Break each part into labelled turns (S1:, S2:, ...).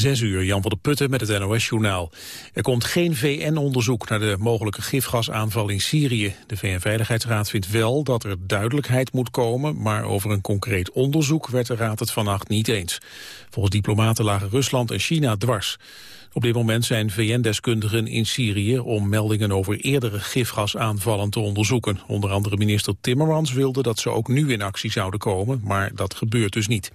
S1: Zes uur, Jan van der Putten met het NOS-journaal. Er komt geen VN-onderzoek naar de mogelijke gifgasaanval in Syrië. De VN-veiligheidsraad vindt wel dat er duidelijkheid moet komen... maar over een concreet onderzoek werd de raad het vannacht niet eens. Volgens diplomaten lagen Rusland en China dwars. Op dit moment zijn VN-deskundigen in Syrië... om meldingen over eerdere gifgasaanvallen te onderzoeken. Onder andere minister Timmermans wilde dat ze ook nu in actie zouden komen... maar dat gebeurt dus niet.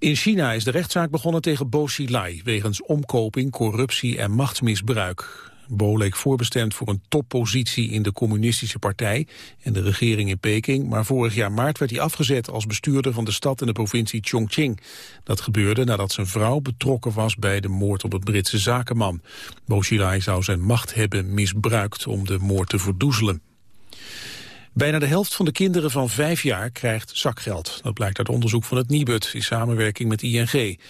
S1: In China is de rechtszaak begonnen tegen Bo Xilai... wegens omkoping, corruptie en machtsmisbruik. Bo leek voorbestemd voor een toppositie in de communistische partij... en de regering in Peking, maar vorig jaar maart werd hij afgezet... als bestuurder van de stad en de provincie Chongqing. Dat gebeurde nadat zijn vrouw betrokken was bij de moord op het Britse zakenman. Bo Xilai zou zijn macht hebben misbruikt om de moord te verdoezelen. Bijna de helft van de kinderen van vijf jaar krijgt zakgeld. Dat blijkt uit onderzoek van het Nibud in samenwerking met ING.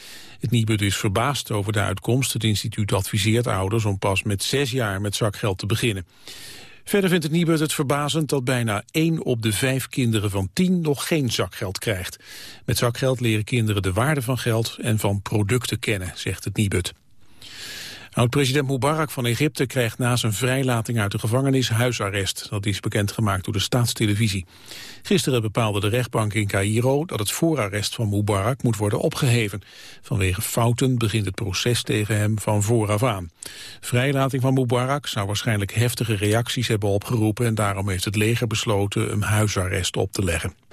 S1: Het Nibud is verbaasd over de uitkomst. Het instituut adviseert ouders om pas met zes jaar met zakgeld te beginnen. Verder vindt het Nibud het verbazend dat bijna één op de vijf kinderen van tien nog geen zakgeld krijgt. Met zakgeld leren kinderen de waarde van geld en van producten kennen, zegt het Nibud. Oud-president Mubarak van Egypte krijgt na zijn vrijlating uit de gevangenis huisarrest. Dat is bekendgemaakt door de staatstelevisie. Gisteren bepaalde de rechtbank in Cairo dat het voorarrest van Mubarak moet worden opgeheven. Vanwege fouten begint het proces tegen hem van vooraf aan. Vrijlating van Mubarak zou waarschijnlijk heftige reacties hebben opgeroepen... en daarom heeft het leger besloten hem huisarrest op te leggen.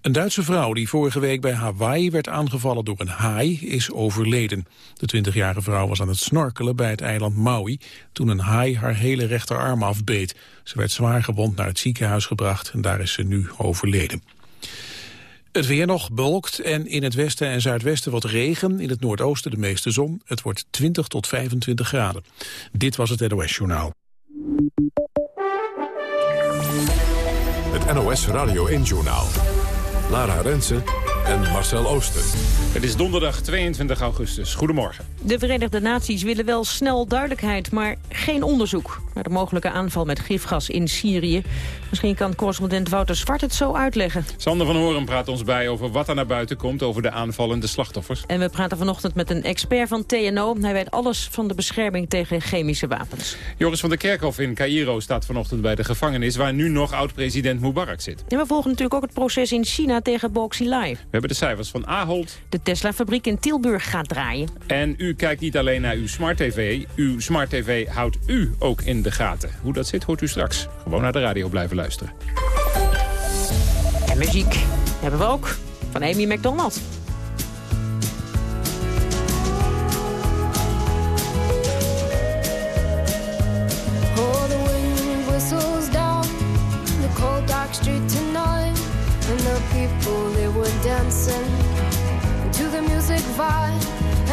S1: Een Duitse vrouw die vorige week bij Hawaii werd aangevallen door een haai is overleden. De 20-jarige vrouw was aan het snorkelen bij het eiland Maui toen een haai haar hele rechterarm afbeet. Ze werd zwaar gewond naar het ziekenhuis gebracht en daar is ze nu overleden. Het weer nog bewolkt en in het westen en zuidwesten wat regen. In het noordoosten de meeste zon. Het wordt 20 tot 25 graden. Dit was het NOS Journaal.
S2: Het NOS Radio 1 Journaal. Lara Rensen en Marcel Ooster.
S3: Het is donderdag 22 augustus. Goedemorgen.
S4: De Verenigde Naties willen wel snel duidelijkheid, maar geen onderzoek... naar de mogelijke aanval met gifgas in Syrië. Misschien kan correspondent Wouter Zwart het zo uitleggen.
S3: Sander van Horen praat ons bij over wat er naar buiten komt... over de aanvallende slachtoffers.
S4: En we praten vanochtend met een expert van TNO. Hij weet alles van de bescherming tegen chemische wapens.
S3: Joris van der Kerkhof in Cairo staat vanochtend bij de gevangenis... waar nu nog oud-president Mubarak zit.
S4: En we volgen natuurlijk ook het proces in China tegen Boxilai.
S3: We hebben de cijfers van Ahold.
S4: De Tesla-fabriek in Tilburg gaat draaien.
S3: En u kijkt niet alleen naar uw smart tv. Uw smart tv houdt u ook in de gaten. Hoe dat zit, hoort u straks. Gewoon naar de radio blijven luisteren.
S4: En muziek hebben we ook van Amy McDonald.
S5: The wind whistles down the cold dark street tonight, and the people they were dancing to the music vibe,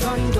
S5: kind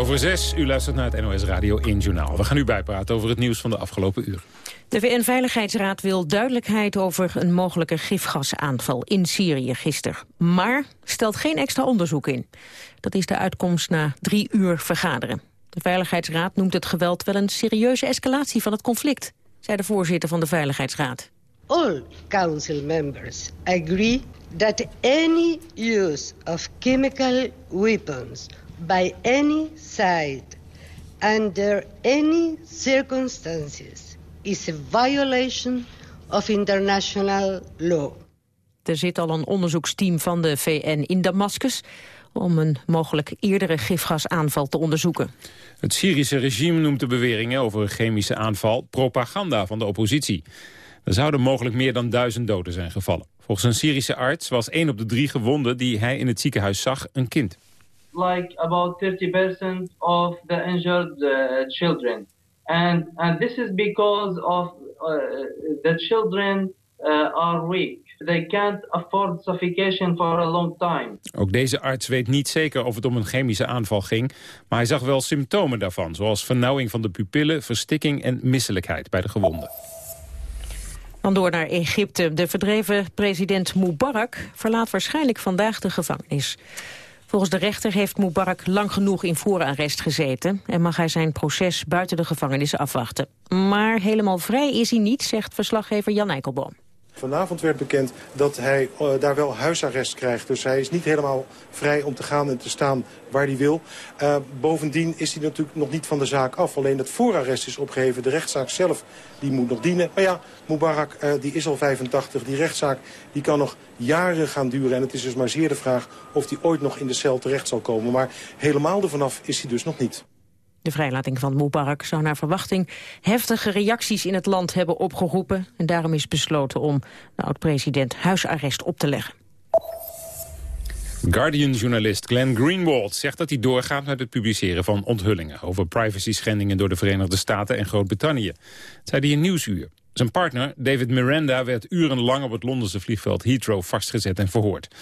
S3: Over zes. U luistert naar het NOS Radio 1 Journaal. We gaan u bijpraten over het nieuws van de afgelopen uur.
S4: De VN-veiligheidsraad wil duidelijkheid over een mogelijke gifgasaanval in Syrië gisteren. Maar stelt geen extra onderzoek in. Dat is de uitkomst na drie uur vergaderen. De Veiligheidsraad noemt het geweld wel een serieuze escalatie van het conflict, zei de voorzitter van de Veiligheidsraad.
S6: all council members agree that any use of chemical weapons by any side under any circumstances is a violation of international law.
S4: Er zit al een onderzoeksteam van de VN in Damascus om een mogelijk eerdere gifgasaanval te onderzoeken.
S3: Het Syrische regime noemt de beweringen over een chemische aanval propaganda van de oppositie. Er zouden mogelijk meer dan duizend doden zijn gevallen. Volgens een Syrische arts was één op de drie gewonden die hij in het ziekenhuis zag een kind.
S7: Like about 30% of the injured uh, children. And, and this is because of uh, the children uh, are weak. They can't afford suffocation for a long time.
S3: Ook deze arts weet niet zeker of het om een chemische aanval ging... maar hij zag wel symptomen daarvan, zoals vernauwing van de pupillen... verstikking en misselijkheid bij de gewonden.
S4: Dan door naar Egypte. De verdreven president Mubarak verlaat waarschijnlijk vandaag de gevangenis. Volgens de rechter heeft Mubarak lang genoeg in voorarrest gezeten... en mag hij zijn proces buiten de gevangenis afwachten. Maar helemaal vrij is hij niet, zegt verslaggever Jan Eikelboom.
S8: Vanavond werd bekend dat hij eh, daar wel huisarrest krijgt. Dus hij is niet helemaal vrij om te gaan en te staan waar hij wil. Eh, bovendien is hij natuurlijk nog niet van de zaak af. Alleen het voorarrest is opgeheven. De rechtszaak zelf die moet nog dienen. Maar ja, Mubarak eh, die is al 85. Die rechtszaak die kan nog jaren gaan duren. En het is dus maar zeer de vraag of hij ooit nog in de cel terecht zal komen. Maar helemaal ervan af is hij dus nog niet.
S4: De vrijlating van Mubarak zou naar verwachting heftige reacties in het land hebben opgeroepen. En daarom is besloten om de oud-president huisarrest op te leggen.
S3: Guardian-journalist Glenn Greenwald zegt dat hij doorgaat met het publiceren van onthullingen... over privacy-schendingen door de Verenigde Staten en Groot-Brittannië. Zei hij in Nieuwsuur. Zijn partner, David Miranda, werd urenlang op het Londense vliegveld Heathrow vastgezet en verhoord.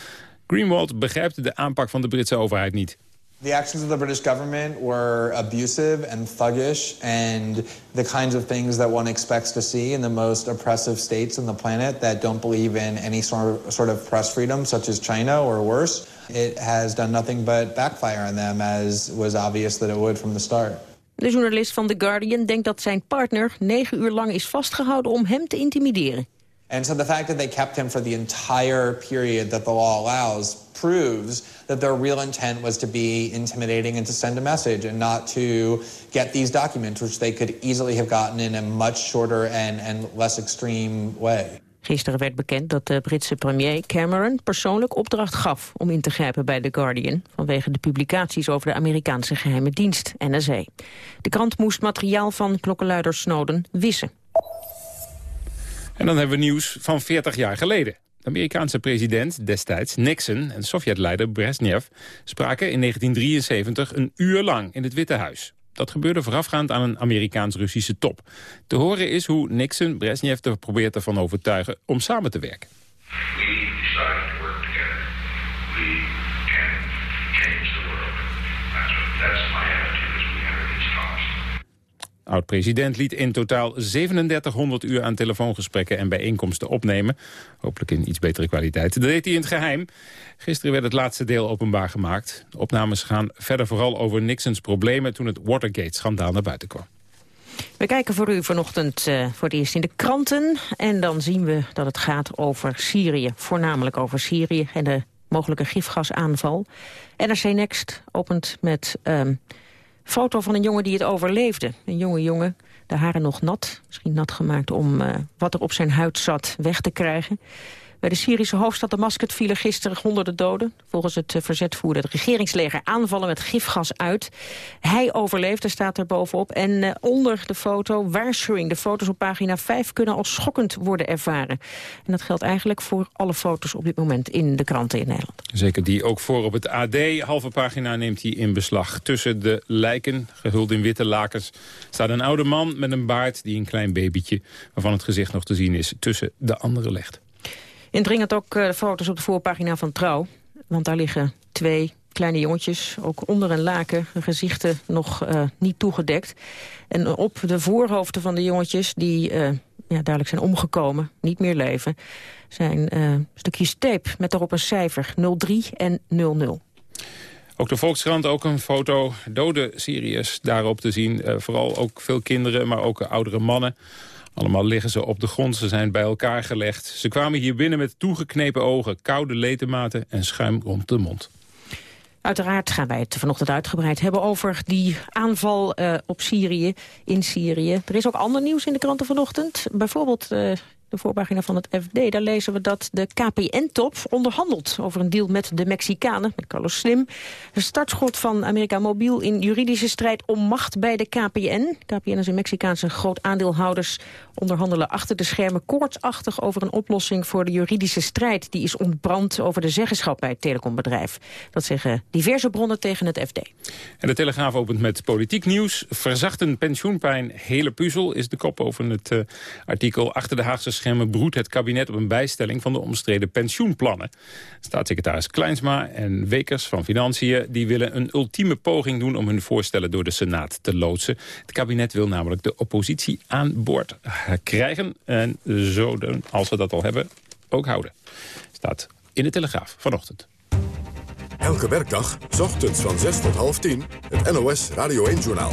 S3: Greenwald begrijpt de aanpak van de Britse overheid niet.
S9: The actions of the British government were abusive and thuggish and the kinds of things that one expects to see in the most oppressive states on the planet that don't believe in any sort of, sort of press freedom, such as China or worse. It has done nothing but backfire on them, as was obvious that it would from the start.
S4: De journalist van The Guardian denkt dat zijn partner negen uur lang is vastgehouden om hem te intimideren.
S9: And so the fact that they kept him for the entire period that the law allows proves that their real intent was to be intimidating and to send a message and not to get these documents, which they could easily have gotten in a much shorter and, and less extreme way.
S4: Gisteren werd bekend dat de Britse premier Cameron persoonlijk opdracht gaf om in te grijpen bij The Guardian vanwege de publicaties over de Amerikaanse geheime dienst, NSA. De krant moest materiaal van klokkenluider Snowden wissen.
S3: En dan hebben we nieuws van 40 jaar geleden. Amerikaanse president destijds, Nixon, en Sovjetleider Brezhnev... spraken in 1973 een uur lang in het Witte Huis. Dat gebeurde voorafgaand aan een Amerikaans-Russische top. Te horen is hoe Nixon Brezhnev er probeert ervan overtuigen om samen te werken.
S10: We
S3: Oud-president liet in totaal 3700 uur aan telefoongesprekken en bijeenkomsten opnemen. Hopelijk in iets betere kwaliteit. Dat deed hij in het geheim. Gisteren werd het laatste deel openbaar gemaakt. De opnames gaan verder vooral over Nixons problemen toen het Watergate-schandaal naar buiten kwam.
S4: We kijken voor u vanochtend uh, voor het eerst in de kranten. En dan zien we dat het gaat over Syrië. Voornamelijk over Syrië en de mogelijke gifgasaanval. NRC Next opent met uh, foto van een jongen die het overleefde. Een jonge jongen, de haren nog nat. Misschien nat gemaakt om uh, wat er op zijn huid zat weg te krijgen. Bij de Syrische hoofdstad Damascus vielen gisteren honderden doden. Volgens het eh, verzet voerde het regeringsleger aanvallen met gifgas uit. Hij overleefde, staat er bovenop. En uh, onder de foto waarschuwing. De foto's op pagina 5 kunnen als schokkend worden ervaren. En dat geldt eigenlijk voor alle foto's op dit moment in de kranten in Nederland.
S3: Zeker die ook voor op het AD. Halve pagina neemt hij in beslag. Tussen de lijken, gehuld in witte lakens, staat een oude man met een baard... die een klein babytje, waarvan het gezicht nog te zien is, tussen de anderen legt.
S4: Indringend ook uh, foto's op de voorpagina van Trouw. Want daar liggen twee kleine jongetjes, ook onder een laken, hun gezichten nog uh, niet toegedekt. En op de voorhoofden van de jongetjes, die uh, ja, duidelijk zijn omgekomen, niet meer leven, zijn stukjes tape met daarop een cijfer 03 en 00.
S3: Ook de Volkskrant, ook een foto, dode Syriërs daarop te zien. vooral ook veel kinderen, maar ook oudere mannen. Allemaal liggen ze op de grond, ze zijn bij elkaar gelegd. Ze kwamen hier binnen met toegeknepen ogen, koude ledematen en schuim rond de mond.
S4: Uiteraard gaan wij het vanochtend uitgebreid hebben over die aanval uh, op Syrië, in Syrië. Er is ook ander nieuws in de kranten vanochtend. Bijvoorbeeld uh, de voorpagina van het FD, daar lezen we dat de KPN-top onderhandelt over een deal met de Mexicanen, met Carlos Slim. Een startschot van Amerika Mobiel in juridische strijd om macht bij de KPN. KPN is een Mexicaanse groot aandeelhouders onderhandelen achter de schermen koortsachtig over een oplossing voor de juridische strijd die is ontbrand over de zeggenschap bij het telecombedrijf. Dat zeggen diverse bronnen tegen het FD.
S3: En de Telegraaf opent met politiek nieuws. Verzachten pensioenpijn, hele puzzel is de kop over het uh, artikel. Achter de Haagse schermen broedt het kabinet op een bijstelling van de omstreden pensioenplannen. Staatssecretaris Kleinsma en Wekers van Financiën die willen een ultieme poging doen om hun voorstellen door de Senaat te loodsen. Het kabinet wil namelijk de oppositie aan boord krijgen. En zo, als we dat al hebben, ook houden. Staat in de Telegraaf vanochtend.
S2: Elke werkdag, s ochtends van 6 tot half 10, het NOS Radio 1-journaal.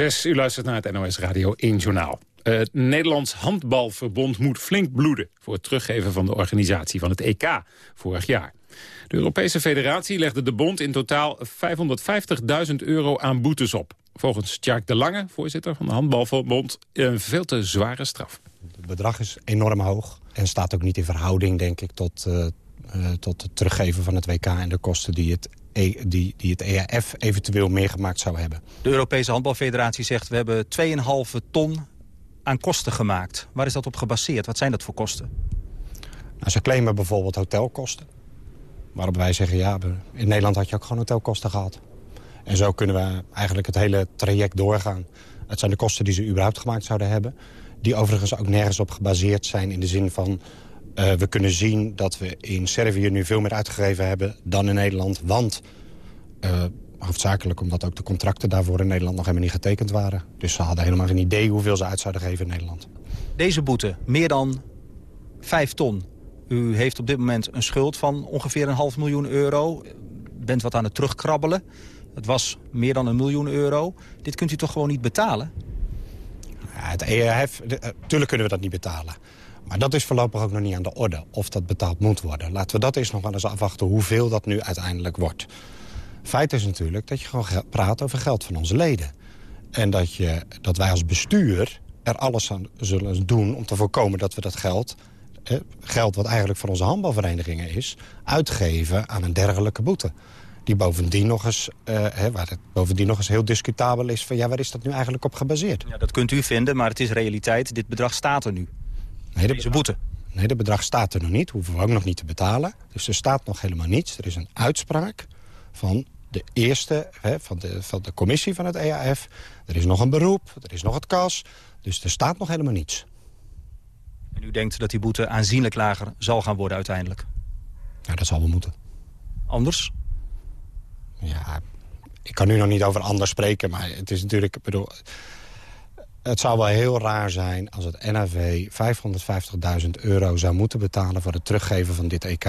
S3: U luistert naar het NOS Radio 1 Journaal. Het Nederlands Handbalverbond moet flink bloeden... voor het teruggeven van de organisatie van het EK vorig jaar. De Europese federatie legde de bond in totaal 550.000 euro aan boetes op. Volgens Tjark de Lange, voorzitter van de Handbalverbond... een veel te zware straf.
S11: Het bedrag is enorm hoog en staat ook niet in verhouding, denk ik... tot, uh, uh, tot het teruggeven van het WK en de kosten die het die, die het EAF eventueel meegemaakt zou hebben.
S12: De Europese Handbalfederatie zegt... we hebben 2,5 ton aan kosten gemaakt. Waar is dat op gebaseerd? Wat zijn dat voor kosten?
S11: Nou, ze claimen bijvoorbeeld hotelkosten. Waarop wij zeggen, ja, in Nederland had je ook gewoon hotelkosten gehad. En zo kunnen we eigenlijk het hele traject doorgaan. Het zijn de kosten die ze überhaupt gemaakt zouden hebben. Die overigens ook nergens op gebaseerd zijn in de zin van... Uh, we kunnen zien dat we in Servië nu veel meer uitgegeven hebben dan in Nederland. Want, uh, hoofdzakelijk omdat ook de contracten daarvoor in Nederland nog helemaal niet getekend waren. Dus ze hadden helemaal geen idee hoeveel ze uit zouden geven in Nederland.
S12: Deze boete, meer dan 5 ton. U heeft op dit moment een schuld van ongeveer een half miljoen euro. Bent wat aan het terugkrabbelen. Het was meer dan een miljoen euro. Dit kunt u toch gewoon niet betalen?
S11: Ja, het ERF, natuurlijk kunnen we dat niet betalen. Maar dat is voorlopig ook nog niet aan de orde, of dat betaald moet worden. Laten we dat eerst nog wel eens afwachten hoeveel dat nu uiteindelijk wordt. Feit is natuurlijk dat je gewoon praat over geld van onze leden. En dat, je, dat wij als bestuur er alles aan zullen doen om te voorkomen dat we dat geld... Eh, geld wat eigenlijk van onze handbalverenigingen is... uitgeven aan een dergelijke boete. Die bovendien nog eens, hè, waar het bovendien nog eens heel discutabel is... van ja, waar is dat nu eigenlijk op gebaseerd?
S12: Ja, dat kunt u vinden, maar het is realiteit. Dit bedrag staat er nu.
S11: Nee, de boete. Nee, de bedrag staat er nog niet. Hoeven we ook nog niet te betalen. Dus er staat nog helemaal niets. Er is een uitspraak van de eerste, hè, van, de, van de commissie van het EAF. Er is nog een beroep, er is nog het kas. Dus er staat nog helemaal niets.
S12: En u denkt dat die boete aanzienlijk lager zal gaan worden uiteindelijk?
S11: Ja, dat zal wel moeten.
S12: Anders?
S11: Ja, ik kan nu nog niet over anders spreken, maar het is natuurlijk... Ik bedoel, het zou wel heel raar zijn als het NAV 550.000 euro zou moeten betalen... voor het teruggeven van dit EK.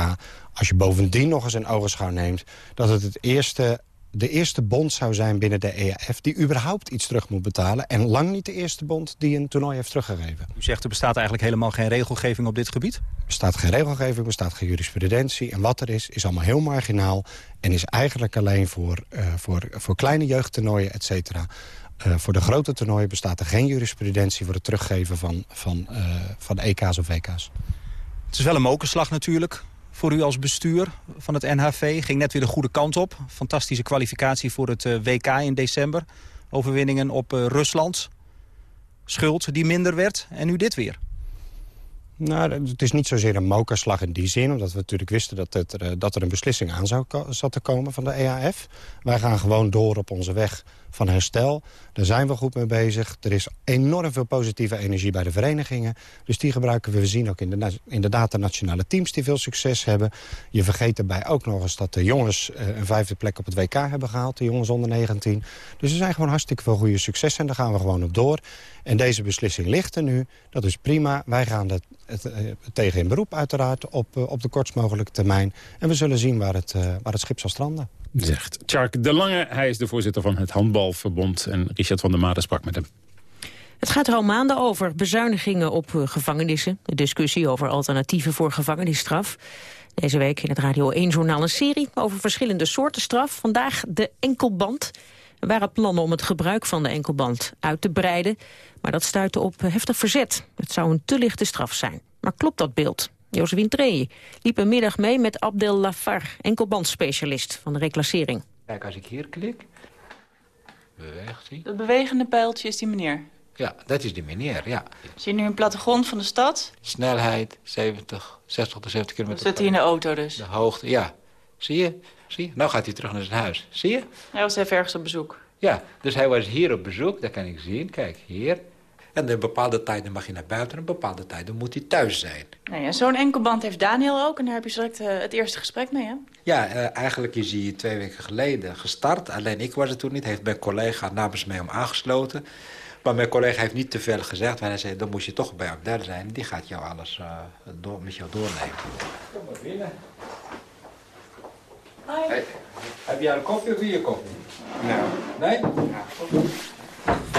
S11: Als je bovendien nog eens in ogenschouw neemt... dat het, het eerste, de eerste bond zou zijn binnen de EAF... die überhaupt iets terug moet betalen. En lang niet de eerste bond die een toernooi heeft teruggegeven.
S12: U zegt er bestaat eigenlijk helemaal geen regelgeving op dit gebied?
S11: Er bestaat geen regelgeving, er bestaat geen jurisprudentie. En wat er is, is allemaal heel marginaal... en is eigenlijk alleen voor, uh, voor, voor kleine jeugdtoernooien, et cetera... Uh, voor de grote toernooien bestaat er geen jurisprudentie... voor het teruggeven van, van, uh, van EK's of WK's.
S12: Het is wel een mokerslag natuurlijk voor u als bestuur van het NHV. Ging net weer de goede kant op. Fantastische kwalificatie voor het uh, WK in december. Overwinningen op Rusland. Schuld die minder werd. En nu dit weer.
S11: Nou, het is niet zozeer een mokerslag in die zin... omdat we natuurlijk wisten dat, het, dat er een beslissing aan zou zat te komen van de EAF. Wij gaan gewoon door op onze weg van herstel. Daar zijn we goed mee bezig. Er is enorm veel positieve energie bij de verenigingen. Dus die gebruiken we. We zien ook in de, inderdaad de nationale teams die veel succes hebben. Je vergeet erbij ook nog eens dat de jongens een vijfde plek op het WK hebben gehaald. De jongens onder 19. Dus er zijn gewoon hartstikke veel goede successen. En daar gaan we gewoon op door. En deze beslissing ligt er nu. Dat is prima. Wij gaan het, het, het tegen in beroep uiteraard op, op de kortst mogelijke termijn. En we zullen zien waar het, waar het schip zal stranden.
S3: Zegt Tjark de Lange. Hij is de voorzitter van het Handbalverbond. En Richard van der Maden sprak met hem.
S4: Het gaat er al maanden over. Bezuinigingen op gevangenissen. De discussie over alternatieven voor gevangenisstraf. Deze week in het Radio 1-journaal een serie over verschillende soorten straf. Vandaag de enkelband. Er waren plannen om het gebruik van de enkelband uit te breiden. Maar dat stuitte op heftig verzet. Het zou een te lichte straf zijn. Maar klopt dat beeld? Josephine Tree liep een middag mee met Abdel Lafar, enkelbandspecialist van de reclassering.
S13: Kijk, als ik hier klik, beweegt hij.
S14: Dat bewegende pijltje is die meneer?
S13: Ja, dat is die meneer, ja.
S14: Zie je nu een plattegrond van de stad?
S13: Snelheid, 70, 60 tot 70 kilometer.
S14: Zit hij in de auto dus?
S13: De hoogte, ja. Zie je? Zie je? Nou gaat hij terug naar zijn huis. Zie je?
S14: Hij was even ergens op bezoek.
S13: Ja, dus hij was hier op bezoek, dat kan ik zien. Kijk, hier. En in bepaalde tijden mag je naar buiten en bepaalde tijden moet hij thuis zijn.
S14: Nou ja, Zo'n enkelband heeft Daniel ook en daar heb je direct uh, het eerste gesprek mee, hè?
S13: Ja, uh, eigenlijk is hij twee weken geleden gestart. Alleen ik was er toen niet. Heeft mijn collega namens mij om aangesloten. Maar mijn collega heeft niet te veel gezegd. Maar hij zei, dan moest je toch bij Abdel zijn. Die gaat jou alles uh, door, met jou doornemen. Kom maar binnen.
S14: Hoi.
S13: Hey, heb jij een koffie of wil je koffie?
S14: Nou.
S13: Nee?
S14: Ja.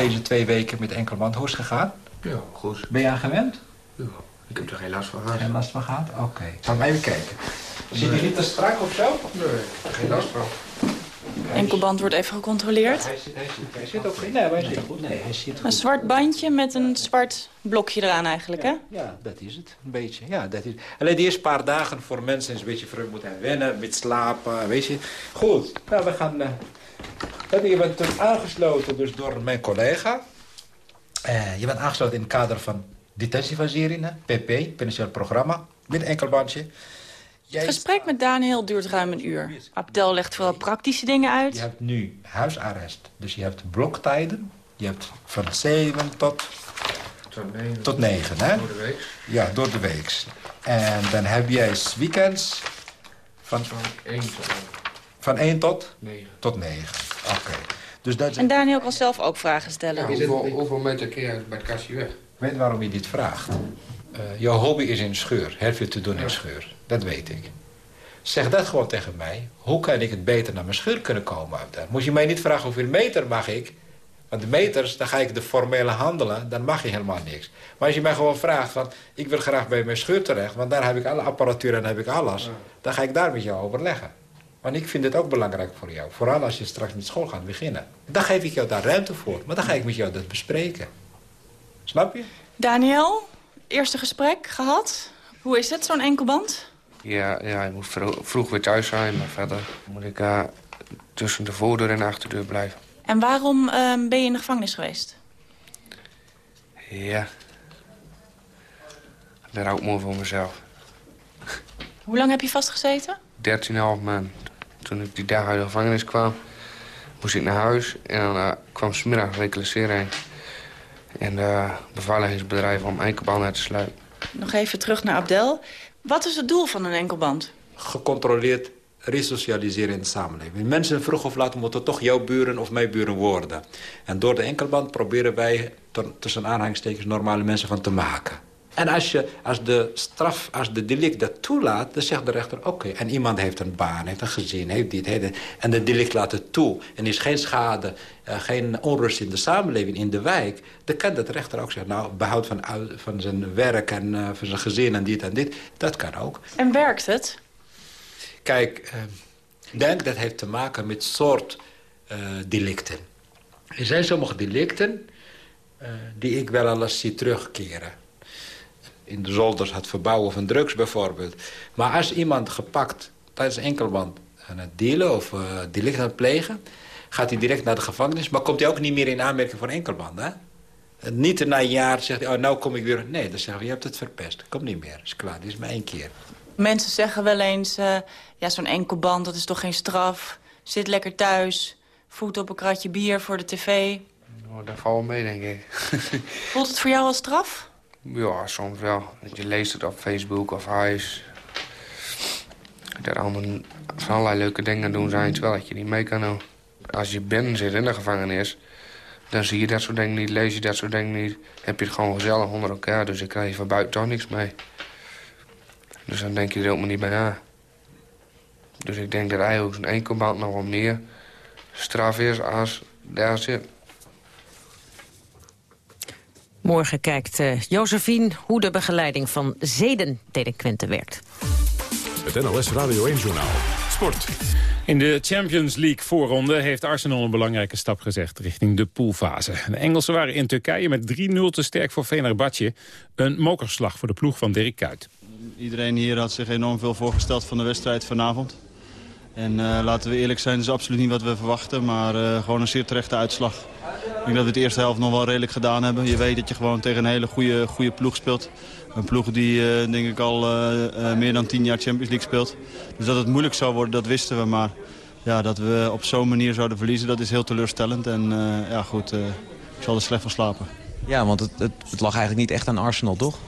S13: Deze twee weken met is het gegaan?
S15: Ja, goed.
S13: Ben je aan gewend?
S15: Ja, ik heb er geen last van gehad.
S13: Geen last van gehad? Oké. Zal ik even kijken. Zit je niet te strak of zo?
S15: Nee, geen last van.
S14: Enkelband wordt even gecontroleerd.
S13: Hij zit, hij zit, hij zit ook Nee, hij zit goed. Nee, hij zit goed.
S14: Een zwart bandje met een zwart blokje eraan eigenlijk, hè?
S13: Ja, dat is het. Een beetje. Ja, dat is... Alleen de eerste paar dagen voor mensen is een beetje vreemd moeten wennen. Met slapen, weet je. Goed. Nou, we gaan... Uh... Je bent dus aangesloten dus door mijn collega. Uh, je bent aangesloten in het kader van detentiefasering, PP, penitentiair programma. Met enkelbandje.
S14: Het gesprek met Daniel duurt ruim een uur. Abdel legt vooral praktische dingen uit.
S13: Je hebt nu huisarrest. Dus je hebt bloktijden. Je hebt van 7 tot...
S15: Tot 9.
S13: Tot 9, hè?
S15: Door de week.
S13: Ja, door de week. En dan heb jij weekends... Van,
S15: van 1 tot 9.
S13: Van 1 tot?
S15: 9.
S13: Tot 9. Oké. Okay. Dus dat.
S14: En Daniel kan zelf ook vragen stellen.
S15: Ja, hoeveel, hoeveel meter keer bij het kastje weg?
S13: Weet waarom je dit vraagt? Uh, jouw hobby is in scheur. Heel veel te doen in scheur. Dat weet ik. Zeg dat gewoon tegen mij. Hoe kan ik het beter naar mijn scheur kunnen komen? Dan moet je mij niet vragen hoeveel meter mag ik. Want de meters, dan ga ik de formele handelen. Dan mag je helemaal niks. Maar als je mij gewoon vraagt van... ik wil graag bij mijn scheur terecht... want daar heb ik alle apparatuur en heb ik alles... dan ga ik daar met jou overleggen. Want ik vind het ook belangrijk voor jou. Vooral als je straks met school gaat beginnen. Dan geef ik jou daar ruimte voor. Maar dan ga ik met jou dat bespreken. Snap je?
S14: Daniel, eerste gesprek gehad. Hoe is het, zo'n enkelband?
S15: Ja, ja, je moet vroeg, weer thuis zijn, maar verder moet ik uh, tussen de voordeur en de achterdeur blijven.
S14: En waarom uh, ben je in de gevangenis geweest?
S15: Ja, dat hou ik mooi voor mezelf.
S14: Hoe lang heb je vastgezeten?
S15: 13,5 maanden. Toen ik die dag uit de gevangenis kwam, moest ik naar huis. En dan uh, kwam smiddag reclassering en de beveiligingsbedrijf om enkelbanden te sluiten.
S14: Nog even terug naar Abdel. Wat is het doel van een enkelband?
S13: Gecontroleerd resocialiseren in de samenleving. Mensen vroeg of laat moeten toch jouw buren of mijn buren worden. En door de enkelband proberen wij tussen aanhalingstekens normale mensen van te maken. En als, je, als de straf, als de delict dat toelaat, dan zegt de rechter... oké, en iemand heeft een baan, heeft een gezin, heeft dit, heeft dit... en de delict laat het toe en is geen schade, uh, geen onrust in de samenleving, in de wijk... dan kan de rechter ook zeggen, nou, behoud van, van zijn werk en uh, van zijn gezin en dit en dit. Dat kan ook.
S14: En werkt het?
S13: Kijk, uh, ik denk dat heeft te maken met soort delicten. Er zijn sommige delicten die ik wel alles zie terugkeren in de zolders het verbouwen van drugs bijvoorbeeld. Maar als iemand gepakt tijdens enkelband aan het dealen of uh, delict aan het plegen... gaat hij direct naar de gevangenis, maar komt hij ook niet meer in aanmerking voor enkelband. Hè? Niet na een jaar zegt hij, oh, nou kom ik weer... Nee, dan zeggen we, je hebt het verpest. Kom niet meer, is klaar, dit is maar één keer.
S14: Mensen zeggen wel eens, uh, ja, zo'n enkelband, dat is toch geen straf. Zit lekker thuis, voet op een kratje bier voor de tv.
S15: Oh, daar valt wel mee, denk ik.
S14: Voelt het voor jou als straf?
S15: Ja, soms wel. Je leest het op Facebook of huis. Dat van allerlei leuke dingen doen zijn, terwijl dat je niet mee kan doen. Als je binnen zit in de gevangenis, dan zie je dat soort dingen niet, lees je dat soort dingen niet. Heb je het gewoon gezellig onder elkaar, dus ik krijg van buiten toch niks mee. Dus dan denk je er ook maar niet bij na. Dus ik denk dat eigenlijk zo'n enkelband nog wel meer straf is als daar zit.
S4: Morgen kijkt uh, Josephine hoe de begeleiding van zedendelinquenten werkt.
S2: Het NOS Radio 1-journaal. Sport.
S3: In de Champions League voorronde heeft Arsenal een belangrijke stap gezegd richting de poolfase. De Engelsen waren in Turkije met 3-0 te sterk voor Fenerbahce. Een mokerslag voor de ploeg van Dirk Kuyt.
S16: Iedereen hier had zich enorm veel voorgesteld van de wedstrijd vanavond. En uh, laten we eerlijk zijn, dat is absoluut niet wat we verwachten. Maar uh, gewoon een zeer terechte uitslag. Ik denk dat we het eerste helft nog wel redelijk gedaan hebben. Je weet dat je gewoon tegen een hele goede, goede ploeg speelt. Een ploeg die uh, denk ik al meer dan tien jaar Champions League speelt. Dus dat het moeilijk zou worden, dat wisten we. Maar ja, dat we op zo'n manier zouden verliezen, dat is heel teleurstellend. En ja goed, ik zal er slecht van slapen.
S17: Ja, want het, het, het lag eigenlijk niet echt aan Arsenal, toch?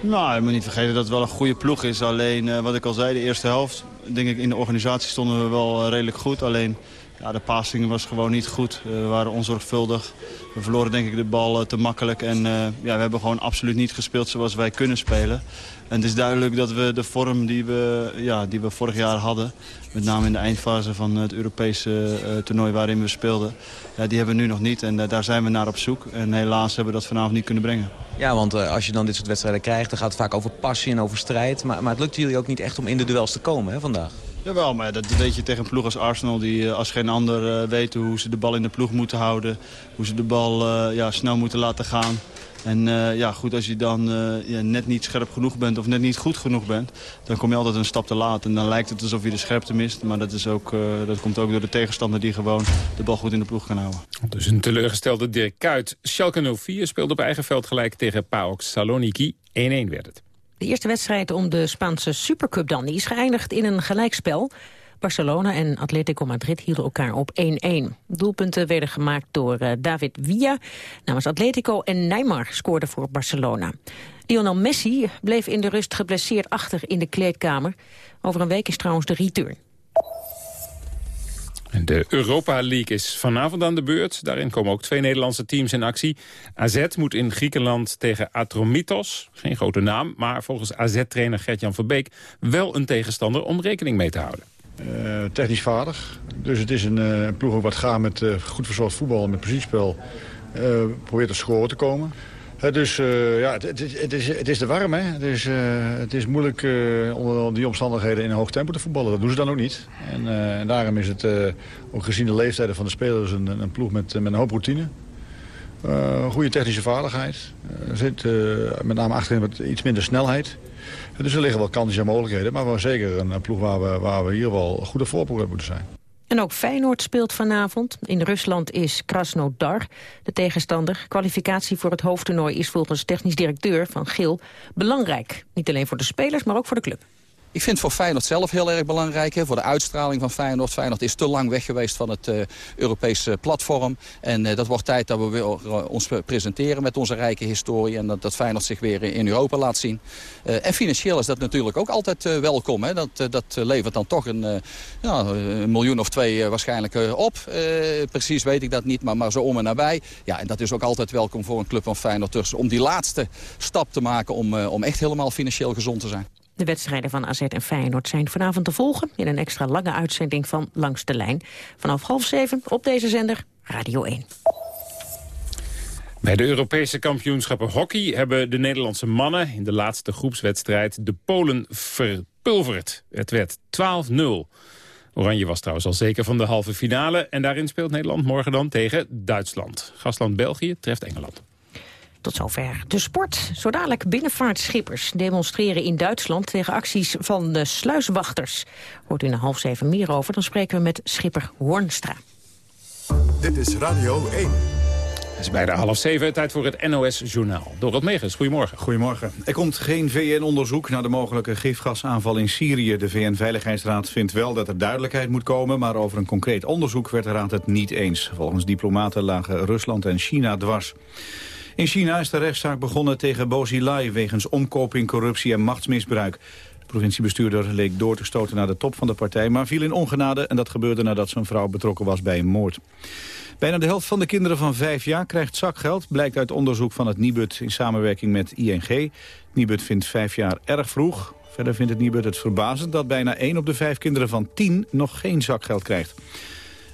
S16: Nou, je moet niet vergeten dat het wel een goede ploeg is. Alleen, uh, wat ik al zei, de eerste helft, denk ik, in de organisatie stonden we wel uh, redelijk goed. Alleen, ja, de passing was gewoon niet goed. Uh, we waren onzorgvuldig. We verloren denk ik de bal te makkelijk. En ja, we hebben gewoon absoluut niet gespeeld zoals wij kunnen spelen. En het is duidelijk dat we de vorm die we, ja, die we vorig jaar hadden... Met name in de eindfase van het Europese toernooi waarin we speelden. Ja, die hebben we nu nog niet en daar zijn we naar op zoek. En helaas hebben we dat vanavond niet kunnen brengen.
S17: Ja, want als je dan dit soort wedstrijden krijgt... dan gaat het vaak over passie en over strijd. Maar, maar het lukt jullie ook niet echt om in de duels te komen hè, vandaag.
S16: Jawel, maar dat weet je tegen een ploeg als Arsenal... die als geen ander weten hoe ze de bal in de ploeg moeten houden. Hoe ze de bal ja, snel moeten laten gaan. En uh, ja, goed, als je dan uh, ja, net niet scherp genoeg bent of net niet goed genoeg bent... dan kom je altijd een stap te laat. En dan lijkt het alsof je de scherpte mist. Maar dat, is ook, uh, dat komt ook door de tegenstander die gewoon de bal goed in de ploeg kan houden.
S3: Dus een teleurgestelde Dirk Kuyt. Schalke 04 speelde op eigen veld gelijk tegen PAOK Saloniki. 1-1 werd het.
S4: De eerste wedstrijd om de Spaanse Supercup dan die is geëindigd in een gelijkspel... Barcelona en Atletico Madrid hielden elkaar op 1-1. Doelpunten werden gemaakt door uh, David Villa namens Atletico en Neymar scoorde voor Barcelona. Lionel Messi bleef in de rust geblesseerd achter in de kleedkamer. Over een week is trouwens de return.
S3: De Europa League is vanavond aan de beurt. Daarin komen ook twee Nederlandse teams in actie. AZ moet in Griekenland tegen Atromitos. Geen grote naam, maar volgens AZ-trainer Gert-Jan Verbeek... wel een tegenstander om rekening mee te houden.
S18: Uh, technisch vaardig. Dus het is een uh, ploeg ook wat gaat met uh, goed verzorgd voetbal met preciesiespel. probeert te scoren te komen. dus ja, het, het, is, het, is, te warm. Hè? Het, is, het is moeilijk onder die omstandigheden in een hoog tempo te voetballen. Dat doen ze dan ook niet. En, en daarom is het, ook gezien de leeftijden van de spelers, een, een ploeg met, met een hoop routine. goede technische vaardigheid. zit met name achterin met iets minder snelheid. Dus er liggen wel kansen en mogelijkheden. Maar wel zeker een ploeg waar we, waar we hier wel goed op voorbereid moeten zijn.
S4: En ook Feyenoord speelt vanavond. In Rusland is Krasnodar de tegenstander. Kwalificatie voor het hoofdtoernooi is volgens technisch directeur van Gil belangrijk. Niet alleen voor de spelers, maar ook voor de club.
S19: Ik vind voor Feyenoord zelf heel erg belangrijk. Hè, voor de uitstraling van Feyenoord. Feyenoord is te lang weg geweest van het uh, Europese platform. En uh, dat wordt tijd dat we weer, uh, ons presenteren met onze rijke historie. En dat, dat Feyenoord zich weer in Europa laat zien. en financieel is dat natuurlijk ook altijd welkom. Hè. Dat, dat levert dan toch een, ja, een miljoen of twee waarschijnlijk op. precies weet ik dat niet, maar, maar zo om en nabij. Ja, en dat is ook altijd welkom voor een club van Feyenoord. Dus om die laatste stap te maken om, om echt helemaal financieel gezond te zijn.
S4: De wedstrijden van AZ en Feyenoord zijn vanavond te volgen... in een extra lange uitzending van Langs de Lijn. Vanaf half zeven op deze zender Radio 1.
S3: Bij de Europese kampioenschappen hockey hebben de Nederlandse mannen... in de laatste groepswedstrijd de Polen verpulverd. Het werd 12-0. Oranje was trouwens al zeker van de halve finale... en daarin speelt Nederland morgen dan tegen Duitsland. Gastland België treft Engeland.
S4: Tot zover de sport. Zo dadelijk binnenvaartschippers demonstreren in Duitsland... tegen acties van de sluiswachters. Hoort u in half zeven meer over, dan spreken we met schipper Hornstra.
S2: Dit is Radio 1.
S3: Het is bijna half zeven, tijd voor het NOS-journaal. Dorot Megens, goedemorgen.
S20: Goedemorgen. Er komt geen VN-onderzoek naar de mogelijke gifgasaanval in Syrië. De VN-veiligheidsraad vindt wel dat er duidelijkheid moet komen... maar over een concreet onderzoek werd de raad het niet eens. Volgens diplomaten lagen Rusland en China dwars. In China is de rechtszaak begonnen tegen Bo Xilai... wegens omkoping, corruptie en machtsmisbruik. De provinciebestuurder leek door te stoten naar de top van de partij... maar viel in ongenade en dat gebeurde nadat zijn vrouw betrokken was bij een moord. Bijna de helft van de kinderen van vijf jaar krijgt zakgeld... blijkt uit onderzoek van het Nibud in samenwerking met ING. Nibud vindt vijf jaar erg vroeg. Verder vindt het Nibud het verbazend dat bijna één op de vijf kinderen van tien... nog geen zakgeld krijgt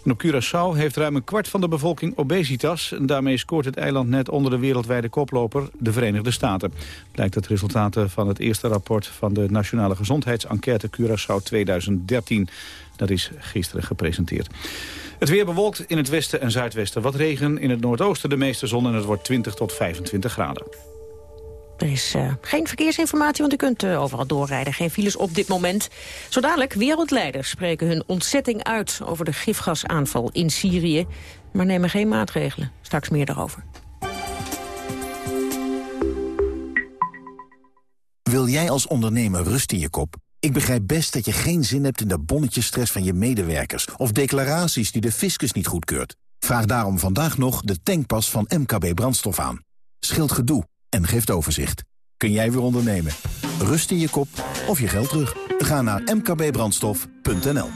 S20: op Curaçao heeft ruim een kwart van de bevolking obesitas. En daarmee scoort het eiland net onder de wereldwijde koploper, de Verenigde Staten. Blijkt uit resultaten van het eerste rapport van de Nationale Gezondheidsenquête Curaçao 2013. Dat is gisteren gepresenteerd. Het weer bewolkt in het westen en zuidwesten wat regen. In het noordoosten de meeste zon en het wordt 20 tot 25 graden.
S4: Er is uh, geen verkeersinformatie, want u kunt uh, overal doorrijden. Geen files op dit moment. Zo dadelijk, wereldleiders spreken hun ontzetting uit... over de gifgasaanval in Syrië, maar nemen geen maatregelen. Straks meer daarover.
S21: Wil jij als ondernemer rust in je kop? Ik begrijp best dat je geen zin hebt in de bonnetjesstress van je medewerkers... of declaraties die de fiscus niet goedkeurt. Vraag daarom vandaag nog de tankpas van MKB Brandstof aan. Scheelt gedoe en geeft overzicht. Kun jij weer ondernemen? Rust in je kop of je geld terug? Ga naar mkbbrandstof.nl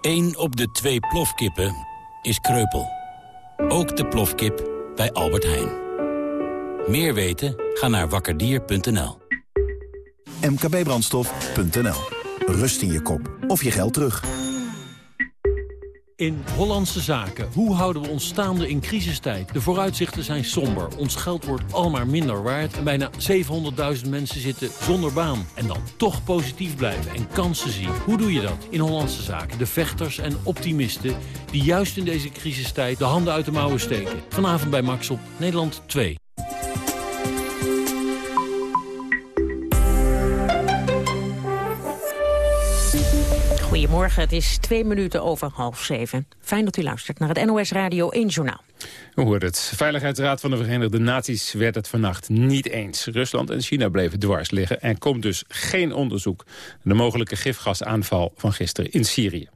S22: Eén op de twee plofkippen is kreupel. Ook de plofkip bij Albert Heijn. Meer weten? Ga naar wakkerdier.nl
S21: mkbbrandstof.nl Rust in je kop. Of je geld terug.
S23: In Hollandse Zaken. Hoe houden we ons staande in crisistijd? De vooruitzichten zijn somber. Ons geld wordt almaar minder waard. En bijna 700.000 mensen zitten zonder baan. En dan toch positief blijven en kansen zien. Hoe doe je dat in Hollandse Zaken? De vechters en optimisten die juist in deze crisistijd de handen uit de mouwen steken. Vanavond bij Max op Nederland 2.
S4: Goedemorgen, het is twee minuten over half zeven. Fijn dat u luistert naar het NOS Radio 1 Journaal.
S3: We hoorden het. Veiligheidsraad van de Verenigde Naties werd het vannacht niet eens. Rusland en China bleven dwars liggen en komt dus geen onderzoek... naar de mogelijke gifgasaanval van gisteren in Syrië.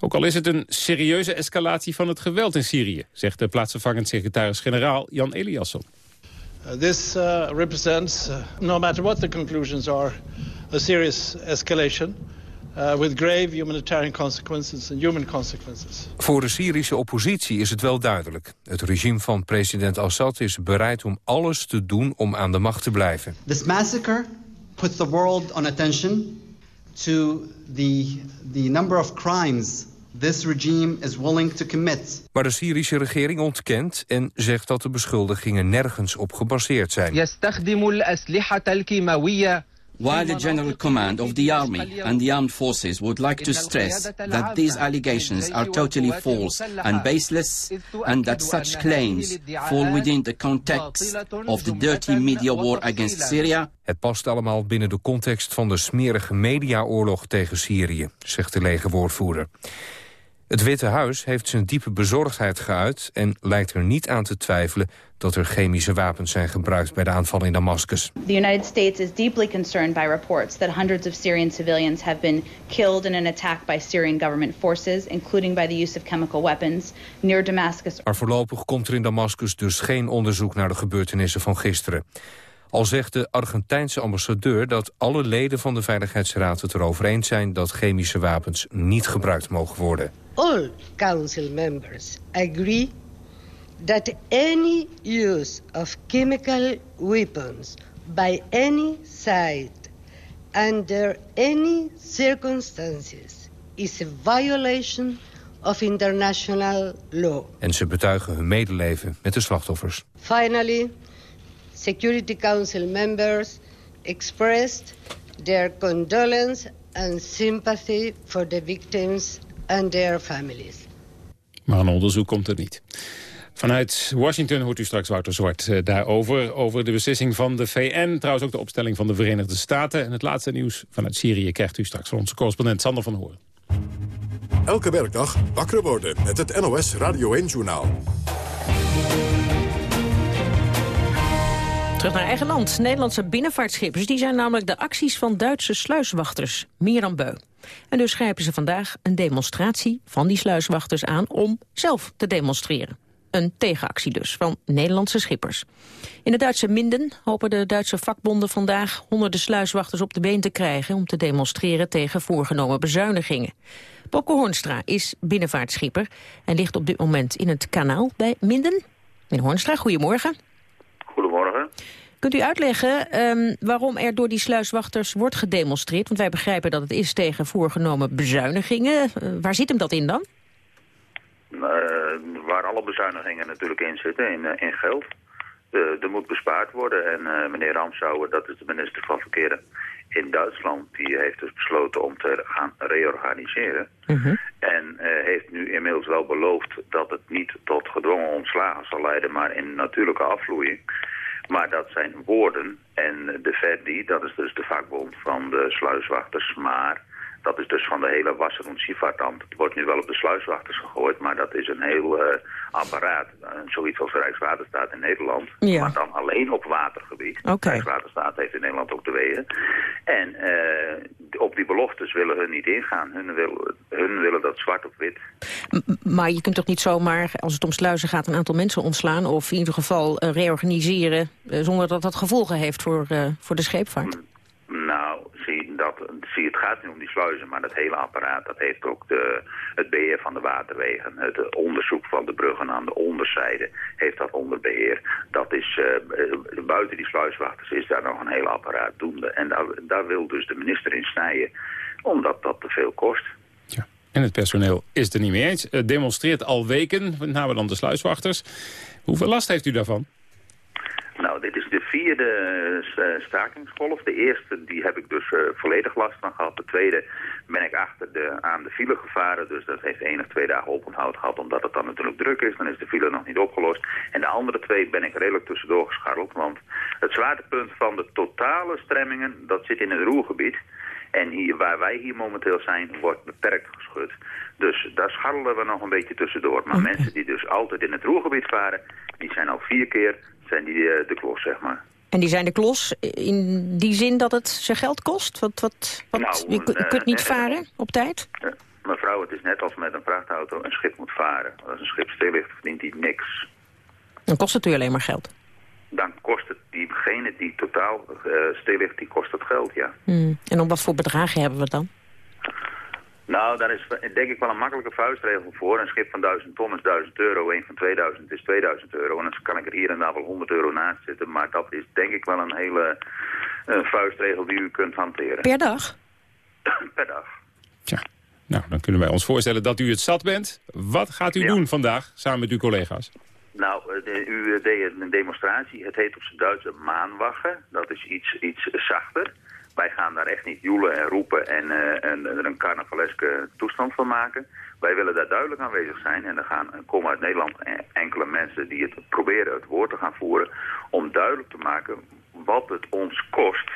S3: Ook al is het een serieuze escalatie van het geweld in Syrië... zegt de plaatsvervangend secretaris-generaal Jan Eliasson.
S24: Uh, this uh, represents, uh, no matter what the conclusions are, a serious escalation uh, with grave humanitarian consequences and human consequences.
S25: Voor de Syrische oppositie is het wel duidelijk. Het regime van president Assad is bereid om alles te doen om aan de macht te blijven.
S26: This massacre puts the world on attention to the, the number of crimes this regime is willing to commit.
S25: Maar de Syrische regering ontkent en zegt dat de beschuldigingen nergens op gebaseerd zijn.
S27: While the General Command of the Army and the Armed Forces would like to stress that these allegations are totally false and baseless, and that such claims fall within the context of the dirty media war against Syria.
S25: Het past allemaal binnen de context van de smerige mediaoorlog tegen Syrië, zegt de legerwoordvoerder. Het Witte Huis heeft zijn diepe bezorgdheid geuit... en lijkt er niet aan te twijfelen dat er chemische wapens zijn gebruikt... bij de aanval in Damascus.
S28: The United States is deeply concerned by reports... that hundreds of Syrian civilians have been killed in an attack by Syrian government forces... including by the use of chemical weapons near Damascus.
S25: Maar voorlopig komt er in Damascus dus geen onderzoek... naar de gebeurtenissen van gisteren. Al zegt de Argentijnse ambassadeur dat alle leden van de Veiligheidsraad het erover eens zijn dat chemische wapens niet gebruikt mogen worden.
S6: All council members agree that any use of chemical weapons by any side under any circumstances is a violation of international law.
S25: En ze betuigen hun medeleven met de slachtoffers.
S6: Finally, Security Council members expressed their condolence and sympathy for the victims and their families.
S3: Maar een onderzoek komt er niet. Vanuit Washington hoort u straks Wouter Zwart uh, daarover. Over de beslissing van de VN. Trouwens ook de opstelling van de Verenigde Staten. En het laatste nieuws vanuit Syrië krijgt u straks van onze correspondent Sander van Hoorn.
S2: Elke werkdag wakker worden met het NOS Radio 1-journaal.
S4: Terug naar eigen land. Nederlandse binnenvaartschippers die zijn namelijk de acties van Duitse sluiswachters. Meer dan beu. En dus grijpen ze vandaag een demonstratie van die sluiswachters aan om zelf te demonstreren. Een tegenactie dus, van Nederlandse schippers. In het Duitse Minden hopen de Duitse vakbonden vandaag honderden sluiswachters op de been te krijgen om te demonstreren tegen voorgenomen bezuinigingen. Bokke Hornstra is binnenvaartschipper en ligt op dit moment in het kanaal bij Minden. Meneer Hornstra. Goedemorgen. Kunt u uitleggen um, waarom er door die sluiswachters wordt gedemonstreerd? Want wij begrijpen dat het is tegen voorgenomen bezuinigingen. Uh, waar zit hem dat in dan?
S29: Uh, waar alle bezuinigingen natuurlijk in zitten, in, uh, in geld. er moet bespaard worden en meneer Ramsauer, dat is de minister van Verkeer in Duitsland, die heeft dus besloten om te gaan reorganiseren.
S4: Mhm.
S29: -huh. En heeft nu inmiddels wel beloofd dat het niet tot gedwongen ontslagen zal leiden, maar in natuurlijke afvloeiing. Maar dat zijn woorden. En de Verdi, dat is dus de vakbond van de sluiswachters. Maar dat is dus van de hele Wasser- en Siefahrtambt. Het wordt nu wel op de sluiswachters gegooid, maar dat is een heel uh, apparaat. Uh, zoiets als Rijkswaterstaat in Nederland.
S4: Ja.
S29: Maar dan alleen op watergebied.
S4: Okay.
S29: Rijkswaterstaat heeft in Nederland ook de wegen. En uh, op die beloftes willen hun niet ingaan. Hun willen, hun willen dat zwart op wit.
S4: M maar je kunt toch niet zomaar, als het om sluizen gaat, een aantal mensen ontslaan... of in ieder geval reorganiseren zonder dat dat gevolgen heeft voor, voor de scheepvaart?
S29: Nou, zie, het gaat niet om die sluizen, maar dat hele apparaat, dat heeft ook de, het beheer van de waterwegen, het onderzoek van de bruggen aan de onderzijde, heeft dat onder beheer. Dat is, uh, buiten die sluiswachters is daar nog een hele apparaat doende. En daar, daar wil dus de minister in snijden omdat dat te veel kost.
S3: En het personeel is het er niet mee eens. Het demonstreert al weken, met name dan de sluiswachters. Hoeveel last heeft u daarvan?
S29: Nou, dit is de vierde uh, stakingsgolf. De eerste die heb ik dus uh, volledig last van gehad. De tweede ben ik achter de, aan de file gevaren. Dus dat heeft één of twee dagen oponthoud gehad. Omdat het dan natuurlijk druk is. Dan is de file nog niet opgelost. En de andere twee ben ik redelijk tussendoor gescharreld. Want het zwaartepunt van de totale stremmingen, dat zit in het Roergebied. En hier, waar wij hier momenteel zijn, wordt beperkt geschud. Dus daar scharrelen we nog een beetje tussendoor. Maar mensen die dus altijd in het Roergebied varen, die zijn al vier keer zijn die, uh, de klos, zeg maar.
S4: En die zijn de klos in die zin dat het zijn geld kost? Wat, wat, wat,
S29: nou,
S4: je, je kunt niet uh, varen op tijd?
S29: mevrouw, het is net als met een vrachtauto een schip moet varen. Als een schip stil ligt, verdient hij niks.
S4: Dan kost het u alleen maar geld?
S29: Dan kost het diegene die totaal uh, stil ligt, die kost het geld, ja.
S4: Hmm. En om wat voor bedragen hebben we het dan?
S29: Nou, daar is denk ik wel een makkelijke vuistregel voor. Een schip van 1000 ton is 1000 euro, een van 2000 is 2000 euro. En dan kan ik er hier en daar wel 100 euro naast zitten. Maar dat is denk ik wel een hele vuistregel die u kunt hanteren.
S4: Per dag?
S29: per dag.
S3: Tja, nou, dan kunnen wij ons voorstellen dat u het zat bent. Wat gaat u ja. doen vandaag samen met uw collega's?
S29: Nou, de, u deed een demonstratie. Het heet op zijn Duitse maanwagen. Dat is iets, iets zachter. Wij gaan daar echt niet joelen en roepen en, uh, en er een carnavaleske toestand van maken. Wij willen daar duidelijk aanwezig zijn en er gaan, komen uit Nederland enkele mensen die het proberen het woord te gaan voeren... om duidelijk te maken wat het ons kost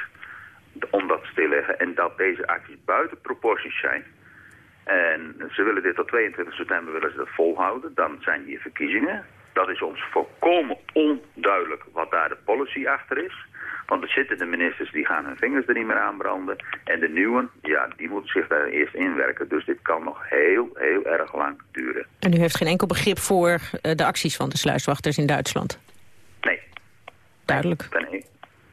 S29: om dat te leggen en dat deze acties buiten proporties zijn. En ze willen dit tot 22 september willen ze dat volhouden. Dan zijn hier verkiezingen. Dat is ons volkomen onduidelijk wat daar de policy achter is. Want er zitten de ministers die gaan hun vingers er niet meer aan branden. En de nieuwen, ja, die moeten zich daar eerst inwerken. Dus dit kan nog heel, heel erg lang duren.
S4: En u heeft geen enkel begrip voor uh, de acties van de sluiswachters in Duitsland?
S29: Nee.
S4: Duidelijk.
S29: Ten, e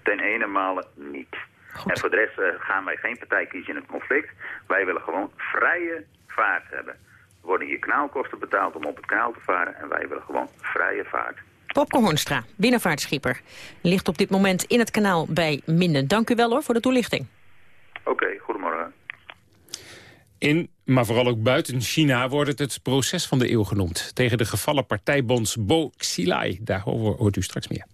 S29: ten ene niet. Goed. En voor de rest uh, gaan wij geen partij kiezen in het conflict. Wij willen gewoon vrije vaart hebben. Er worden hier kanaalkosten betaald om op het kanaal te varen. En wij willen gewoon vrije vaart.
S4: Popke Hornstra, binnenvaartschipper, ligt op dit moment in het kanaal bij Minden. Dank u wel hoor voor de toelichting.
S29: Oké, okay, goedemorgen.
S3: In, maar vooral ook buiten China wordt het het proces van de eeuw genoemd. Tegen de gevallen partijbonds Bo Xilai. Daarover hoort u straks meer.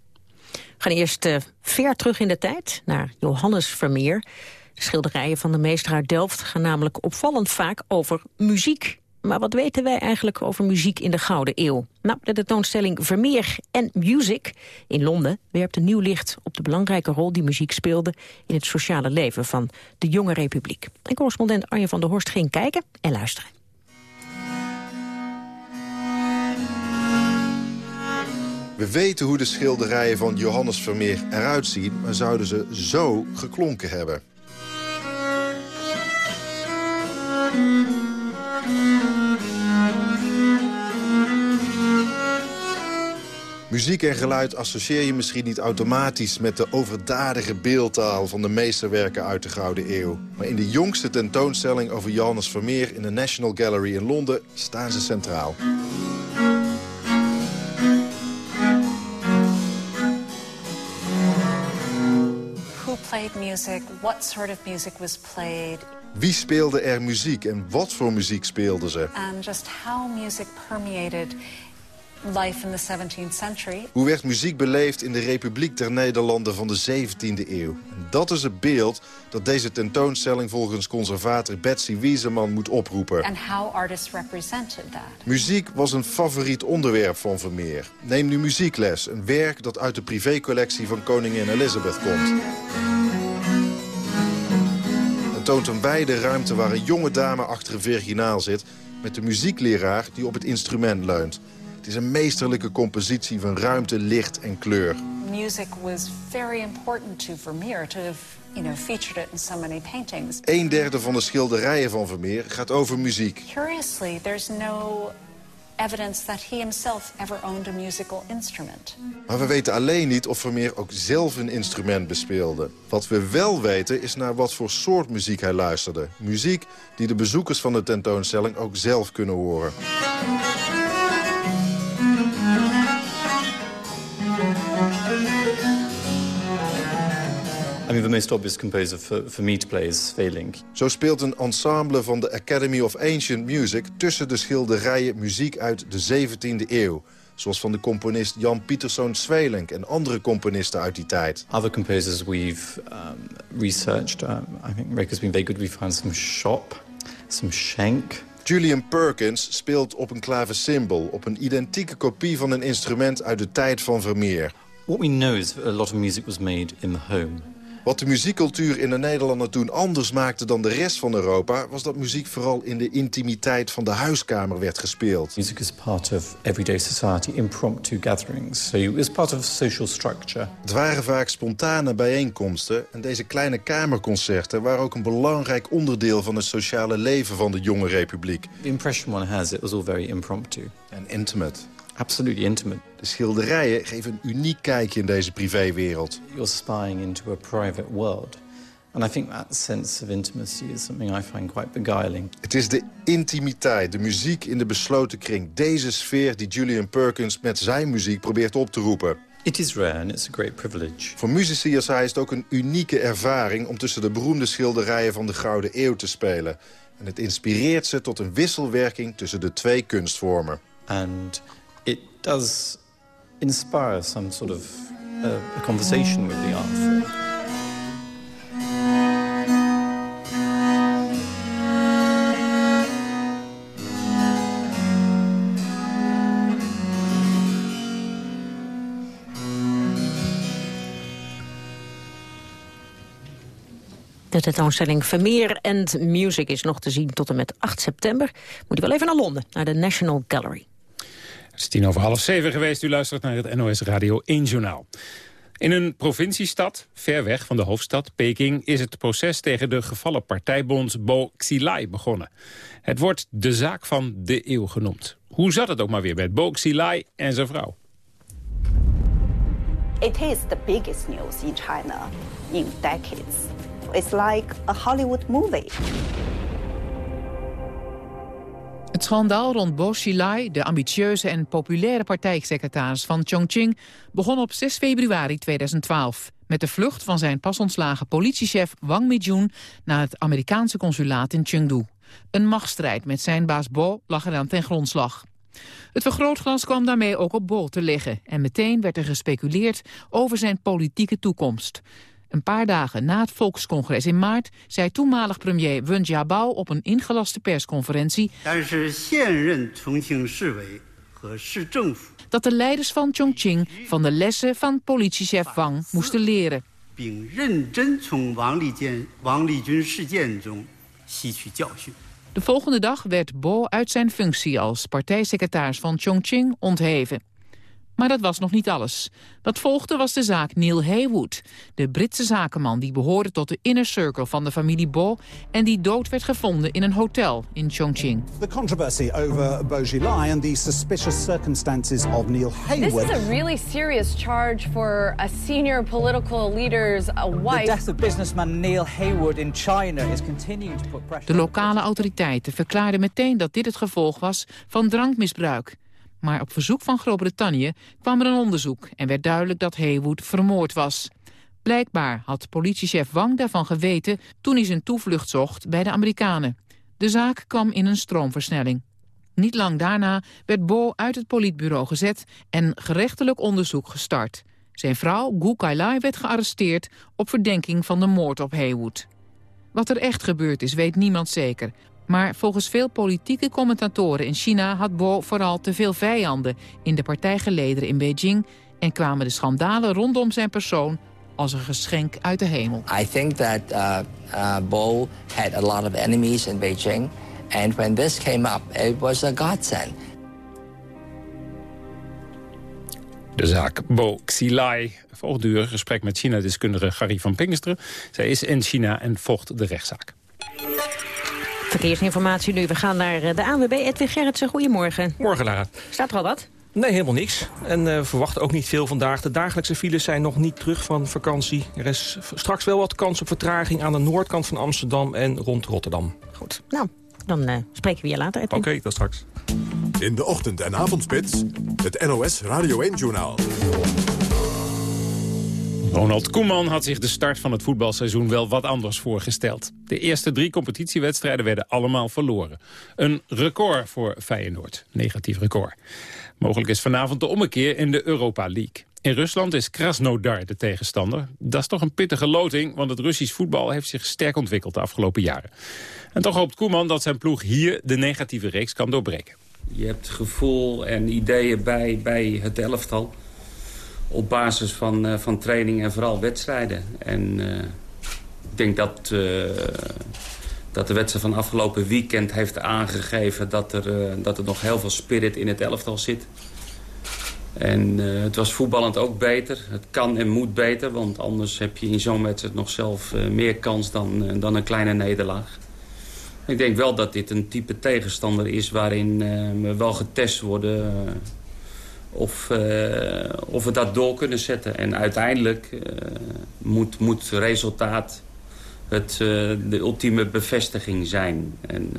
S4: We gaan eerst uh, ver terug in de tijd, naar Johannes Vermeer. De schilderijen van de meester uit Delft gaan namelijk opvallend vaak over muziek. Maar wat weten wij eigenlijk over muziek in de Gouden Eeuw? Nou, de tentoonstelling Vermeer en Music in Londen werpt een nieuw licht op de belangrijke rol die muziek speelde in het sociale leven van de jonge republiek. En correspondent Arjen van der Horst ging kijken en luisteren.
S30: We weten hoe de schilderijen van Johannes Vermeer eruit zien, maar zouden ze zo geklonken hebben? Muziek en geluid associeer je misschien niet automatisch... met de overdadige beeldtaal van de meesterwerken uit de Gouden Eeuw. Maar in de jongste tentoonstelling over Johannes Vermeer... in de National Gallery in Londen staan ze centraal.
S31: Who played music? What sort of music was played?
S30: Wie speelde er muziek en wat voor muziek speelden ze?
S31: And just how music permeated life in the 17th century.
S30: Hoe werd muziek beleefd in de Republiek der Nederlanden van de 17e eeuw? Dat is het beeld dat deze tentoonstelling volgens conservator Betsy Wieseman moet oproepen.
S31: And how artists represented that.
S30: Muziek was een favoriet onderwerp van Vermeer. Neem nu Muziekles, een werk dat uit de privécollectie van koningin Elizabeth komt. Het toont een wijde ruimte waar een jonge dame achter een virginaal zit... met de muziekleraar die op het instrument leunt. Het is een meesterlijke compositie van ruimte, licht en kleur.
S31: Music was very important to Vermeer to have, you know, featured it in so many paintings.
S30: Een derde van de schilderijen van Vermeer gaat over muziek.
S31: Curiously, there's no evidence that he himself ever owned a musical instrument.
S30: Maar we weten alleen niet of Vermeer ook zelf een instrument bespeelde. Wat we wel weten is naar wat voor soort muziek hij luisterde. Muziek die de bezoekers van de tentoonstelling ook zelf kunnen horen.
S20: I mean, the most obvious composer for, for me to play is Svelink.
S30: Zo speelt een ensemble van de Academy of Ancient Music... tussen de schilderijen muziek uit de 17e eeuw. Zoals van de componist Jan Pieterszoon Svelink en andere componisten uit die tijd.
S20: Other composers we've um, researched, um, I think Raker's been very good. We found some Shop, some Schenk...
S30: Julian Perkins speelt op een klaversymbol... op een identieke kopie van een instrument uit de tijd van Vermeer.
S20: What we know is a lot of music was made in the home.
S30: Wat de muziekcultuur in de Nederlanden toen anders maakte dan de rest van Europa... was dat muziek vooral in de intimiteit van de huiskamer werd gespeeld.
S20: Music is part of everyday society, impromptu gatherings. So it was part of social structure.
S30: Het waren vaak spontane bijeenkomsten... en deze kleine kamerconcerten waren ook een belangrijk onderdeel... van het sociale leven van de jonge republiek.
S20: The impression one has, it was all very impromptu.
S30: En intimate.
S20: Absolutely intimate.
S30: De schilderijen geven een uniek kijkje in deze privéwereld.
S20: You're spying into a private world. And I think that sense of intimacy is something I find quite beguiling.
S30: Het is de intimiteit, de muziek in de besloten kring. Deze sfeer die Julian Perkins met zijn muziek probeert op te roepen.
S20: It is rare and it's a great privilege.
S30: Voor muzici als hij is het ook een unieke ervaring... om tussen de beroemde schilderijen van de Gouden Eeuw te spelen. En het inspireert ze tot een wisselwerking tussen de twee kunstvormen.
S20: And does inspire some sort of uh, a conversation with the art form.
S4: De tentoonstelling Vermeer and Music is nog te zien tot en met 8 september. Moet je wel even naar Londen, naar de National Gallery.
S3: Het is tien over half zeven geweest. U luistert naar het NOS Radio 1 Journaal. In een provinciestad, ver weg van de hoofdstad, Peking... is het proces tegen de gevallen partijbond Bo Xilai begonnen. Het wordt de zaak van de eeuw genoemd. Hoe zat het ook maar weer met Bo Xilai en zijn vrouw?
S32: It is the biggest news in China in decades. It's like a Hollywood movie.
S33: Het schandaal rond Bo Xilai, de ambitieuze en populaire partijsecretaris van Chongqing, begon op 6 februari 2012 met de vlucht van zijn pas ontslagen politiechef Wang Mijun naar het Amerikaanse consulaat in Chengdu. Een machtsstrijd met zijn baas Bo lag eraan ten grondslag. Het vergrootglas kwam daarmee ook op Bo te liggen en meteen werd er gespeculeerd over zijn politieke toekomst. Een paar dagen na het volkscongres in maart zei toenmalig premier Wen Jiabao op een ingelaste persconferentie dat de leiders van Chongqing van de lessen van politiechef Wang moesten leren. De volgende dag werd Bo uit zijn functie als partijsecretaris van Chongqing ontheven. Maar dat was nog niet alles. Wat volgde was de zaak Neil Haywood, de Britse zakenman die behoorde tot de inner circle van de familie Bo en die dood werd gevonden in een hotel in Chongqing.
S34: The controversy over Bo Xilai and the suspicious circumstances of Neil Haywood.
S31: This is a really serious charge for a senior political leader's wife.
S34: The death of businessman Neil Haywood in China is continuing to put pressure.
S33: De lokale autoriteiten verklaarden meteen dat dit het gevolg was van drankmisbruik. Maar op verzoek van Groot-Brittannië kwam er een onderzoek... en werd duidelijk dat Haywood vermoord was. Blijkbaar had politiechef Wang daarvan geweten... toen hij zijn toevlucht zocht bij de Amerikanen. De zaak kwam in een stroomversnelling. Niet lang daarna werd Bo uit het politbureau gezet... en gerechtelijk onderzoek gestart. Zijn vrouw, Gu Kailai, werd gearresteerd... op verdenking van de moord op Haywood. Wat er echt gebeurd is, weet niemand zeker. Maar volgens veel politieke commentatoren in China had Bo vooral te veel vijanden in de partijgelederen in Beijing en kwamen de schandalen rondom zijn persoon als een geschenk uit de hemel.
S35: I think that uh, uh, Bo had a lot of enemies in Beijing and when this came up it was a godsend.
S3: De zaak Bo Xilai. Volgende uur gesprek met China-deskundige Gary van Pinksteren. Zij is in China en volgt de rechtszaak.
S4: Verkeersinformatie nu. We gaan naar eh, de ANWB. Edwin Gerritsen, goedemorgen.
S36: Morgen, Lara.
S4: Staat er al wat?
S36: Nee, helemaal niks. En uh, verwacht ook niet veel vandaag. De dagelijkse files zijn nog niet terug van vakantie. Er is straks wel wat kans op vertraging aan de noordkant van Amsterdam en rond Rotterdam.
S4: Goed, nou, dan uh, spreken we je later,
S36: Oké, okay, tot straks.
S37: In de ochtend- en avondspits, het NOS Radio 1-journaal.
S3: Ronald Koeman had zich de start van het voetbalseizoen wel wat anders voorgesteld. De eerste drie competitiewedstrijden werden allemaal verloren. Een record voor Feyenoord. Negatief record. Mogelijk is vanavond de ommekeer in de Europa League. In Rusland is Krasnodar de tegenstander. Dat is toch een pittige loting, want het Russisch voetbal heeft zich sterk ontwikkeld de afgelopen jaren. En toch hoopt Koeman dat zijn ploeg hier de negatieve reeks kan doorbreken.
S38: Je hebt gevoel en ideeën bij, bij het elftal op basis van, uh, van training en vooral wedstrijden. En uh, ik denk dat, uh, dat de wedstrijd van afgelopen weekend heeft aangegeven... dat er, dat er nog heel veel spirit in het elftal zit. En het was voetballend ook beter. Het kan en moet beter, want anders heb je in zo'n wedstrijd nog zelf meer kans dan, dan een kleine nederlaag. Ik denk wel dat dit een type tegenstander is waarin we wel getest worden of, uh, of we dat door kunnen zetten. En uiteindelijk uh, moet, moet resultaat het, uh, de ultieme bevestiging zijn. En,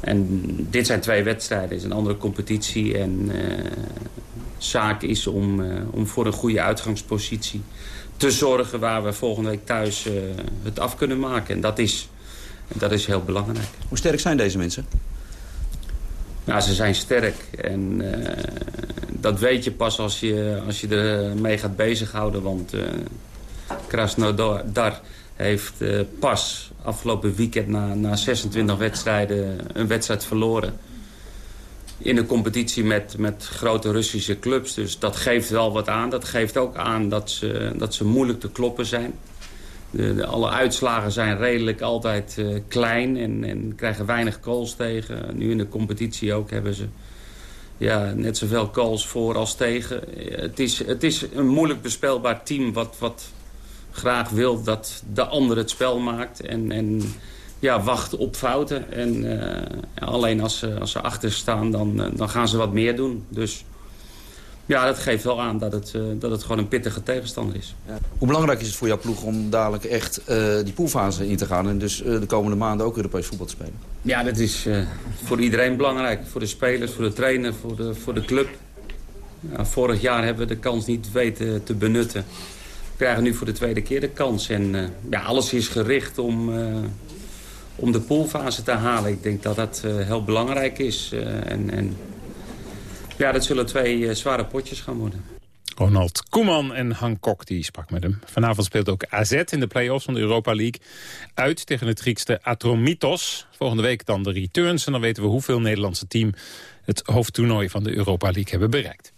S38: en dit zijn twee wedstrijden, het is een andere competitie. En zaak is om, om voor een goede uitgangspositie te zorgen... waar we volgende week thuis het af kunnen maken. En dat is, dat is heel belangrijk.
S39: Hoe sterk zijn deze mensen?
S38: Nou, ze zijn sterk. En uh, dat weet je pas als je, als je ermee gaat bezighouden. Want uh, Krasnodar heeft uh, pas afgelopen weekend na, na 26 wedstrijden een wedstrijd verloren. In een competitie met, met grote Russische clubs. Dus dat geeft wel wat aan. Dat geeft ook aan dat ze, dat ze moeilijk te kloppen zijn. De, alle uitslagen zijn redelijk altijd uh, klein en, en, krijgen weinig calls tegen. Nu in de competitie ook hebben ze ja, net zoveel calls voor als tegen. Het is, het is een moeilijk bespeelbaar team wat, wat graag wil dat de ander het spel maakt. En, en ja, wacht op fouten. En uh, alleen als ze, als ze achter staan, dan, dan gaan ze wat meer doen. Dus ja, dat geeft wel aan dat het, uh, dat het gewoon een pittige tegenstander is.
S39: Ja. Hoe belangrijk is het voor jouw ploeg om dadelijk echt uh, die poolfase in te gaan... en dus uh, de komende maanden ook Europees voetbal te spelen?
S38: Ja, dat is voor iedereen belangrijk. Voor de spelers, voor de trainer, voor de, voor de club. Ja, vorig jaar hebben we de kans niet weten te benutten. We krijgen nu voor de tweede keer de kans. En ja, alles is gericht om, om de poolfase te halen. Ik denk dat dat heel belangrijk is. en, en ja, dat zullen twee uh, zware potjes gaan worden.
S3: Ronald Koeman en Han Kok, die sprak met hem. Vanavond speelt ook AZ in de play-offs van de Europa League. Uit tegen het Griekse Atromitos. Volgende week dan de returns. En dan weten we hoeveel Nederlandse team het hoofdtoernooi van de Europa League hebben bereikt.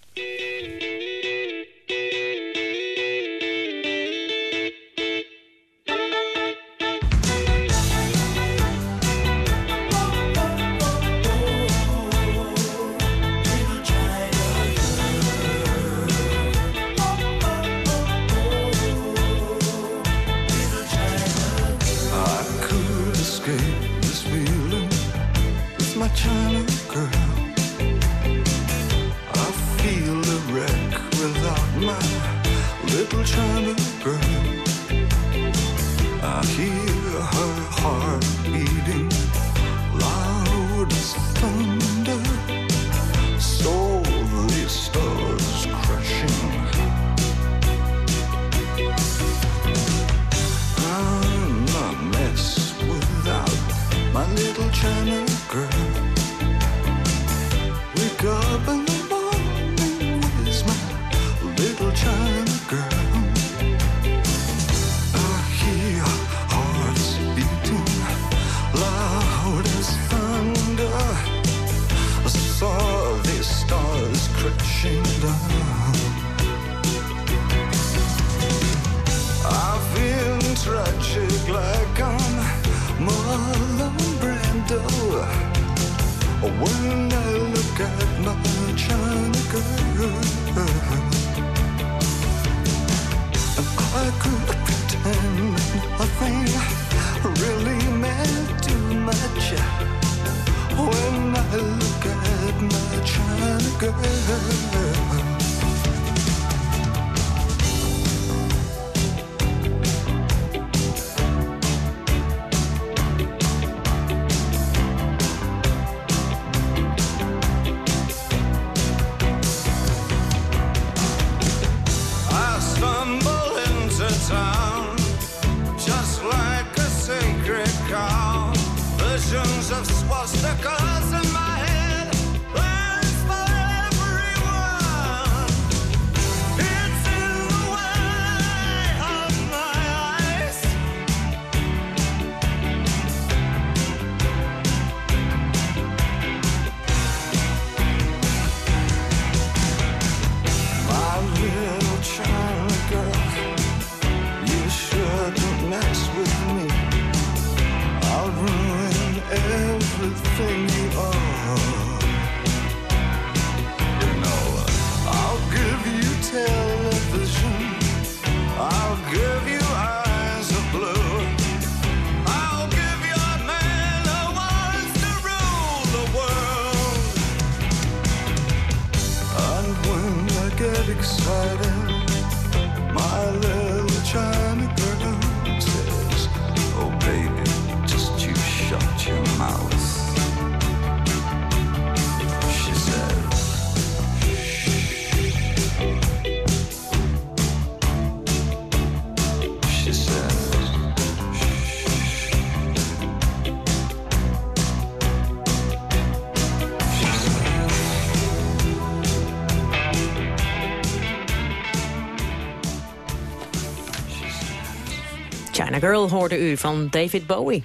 S40: Girl
S4: hoorde u van David Bowie.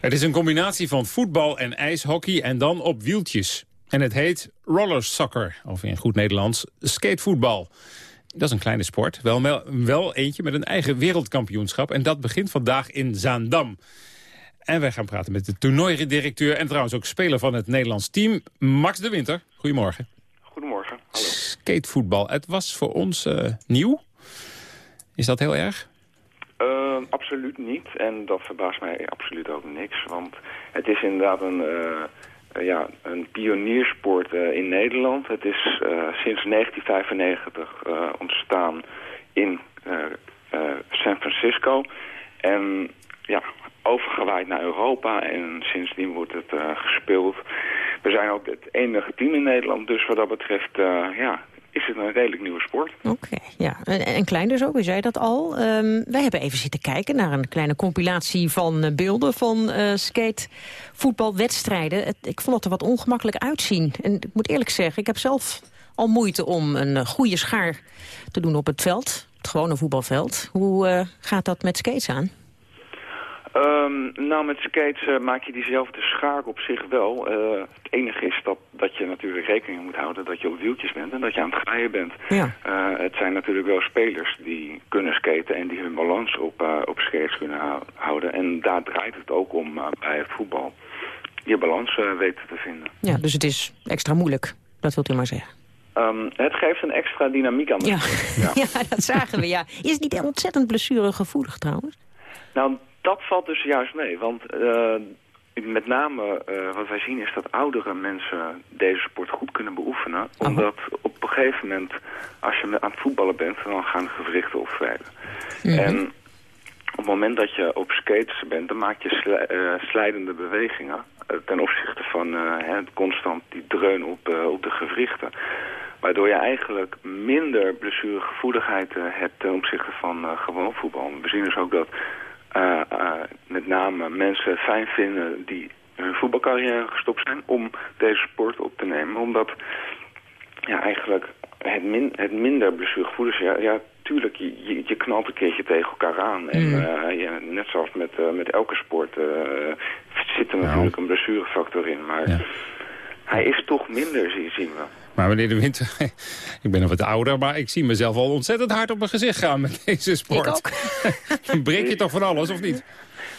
S3: Het is een combinatie van voetbal en ijshockey en dan op wieltjes. En het heet roller soccer, of in goed Nederlands skatevoetbal. Dat is een kleine sport, wel, wel, wel eentje met een eigen wereldkampioenschap. En dat begint vandaag in Zaandam. En wij gaan praten met de toernooidirecteur en trouwens ook speler van het Nederlands team, Max de Winter. Goedemorgen.
S41: Goedemorgen. Hallo.
S3: Skatevoetbal, het was voor ons eh, nieuw. Is dat heel erg?
S41: Uh, absoluut niet. En dat verbaast mij absoluut ook niks. Want het is inderdaad een, uh, ja, een pioniersport in Nederland. Het is sinds 1995 ontstaan in San Francisco. En ja, overgewaaid naar Europa. En sindsdien wordt het gespeeld. We zijn ook het enige team in Nederland. Dus wat dat betreft ja, is het een redelijk nieuwe sport.
S4: Oké, ja. En, klein dus ook, u zei dat al. Um, wij hebben even zitten kijken naar een kleine compilatie van uh, beelden van uh, skatevoetbalwedstrijden. Ik vond het er wat ongemakkelijk uitzien. En ik moet eerlijk zeggen, ik heb zelf al moeite om een uh, goede schaar te doen op het veld. Het gewone voetbalveld. Hoe gaat dat met skates aan?
S41: Um, nou, met skates uh, maak je diezelfde schaar op zich wel. Uh, het enige is dat, dat je natuurlijk rekening moet houden dat je op wieltjes bent en dat je aan het glijden bent.
S4: Ja.
S41: Uh, het zijn natuurlijk wel spelers die kunnen skaten en die hun balans op, op skates kunnen houden. En daar draait het ook om bij het voetbal. Je balans weten te vinden.
S4: Ja, dus het is extra moeilijk, dat wilt u maar zeggen.
S41: Um, het geeft een extra dynamiek aan de
S4: ja. ja. ja, dat zagen we, ja. Is het niet ontzettend blessuregevoelig trouwens?
S41: Nou, dat valt dus juist mee, want uh, met name uh, wat wij zien is dat oudere mensen deze sport goed kunnen beoefenen. Omdat op een gegeven moment, als je aan het voetballen bent, dan gaan gewrichten opvrijden.
S4: Mhm.
S41: Mm -hmm. En op het moment dat je op skates bent, dan maak je sli uh, slijdende bewegingen. ten opzichte van hè, constant die dreun op, op de gewrichten. Waardoor je eigenlijk minder blessuregevoeligheid hebt ten opzichte van gewoon voetbal. We zien dus ook dat uh, uh, met name mensen fijn vinden die hun voetbalcarrière gestopt zijn om deze sport op te nemen. Omdat ja, eigenlijk het, min, het minder blessuregevoelig is. Ja, ja, tuurlijk, je, je, je, knalt een keertje tegen elkaar aan. En
S4: Mm.
S41: uh, ja, net zoals met, met elke sport zit er natuurlijk een blessurefactor in. Maar
S3: Ja.
S41: hij is toch minder, zie- zien we.
S3: Maar meneer De Winter, ik ben nog wat ouder, maar ik zie mezelf al ontzettend hard op mijn gezicht gaan met deze sport. Dan breek je toch van alles, of niet?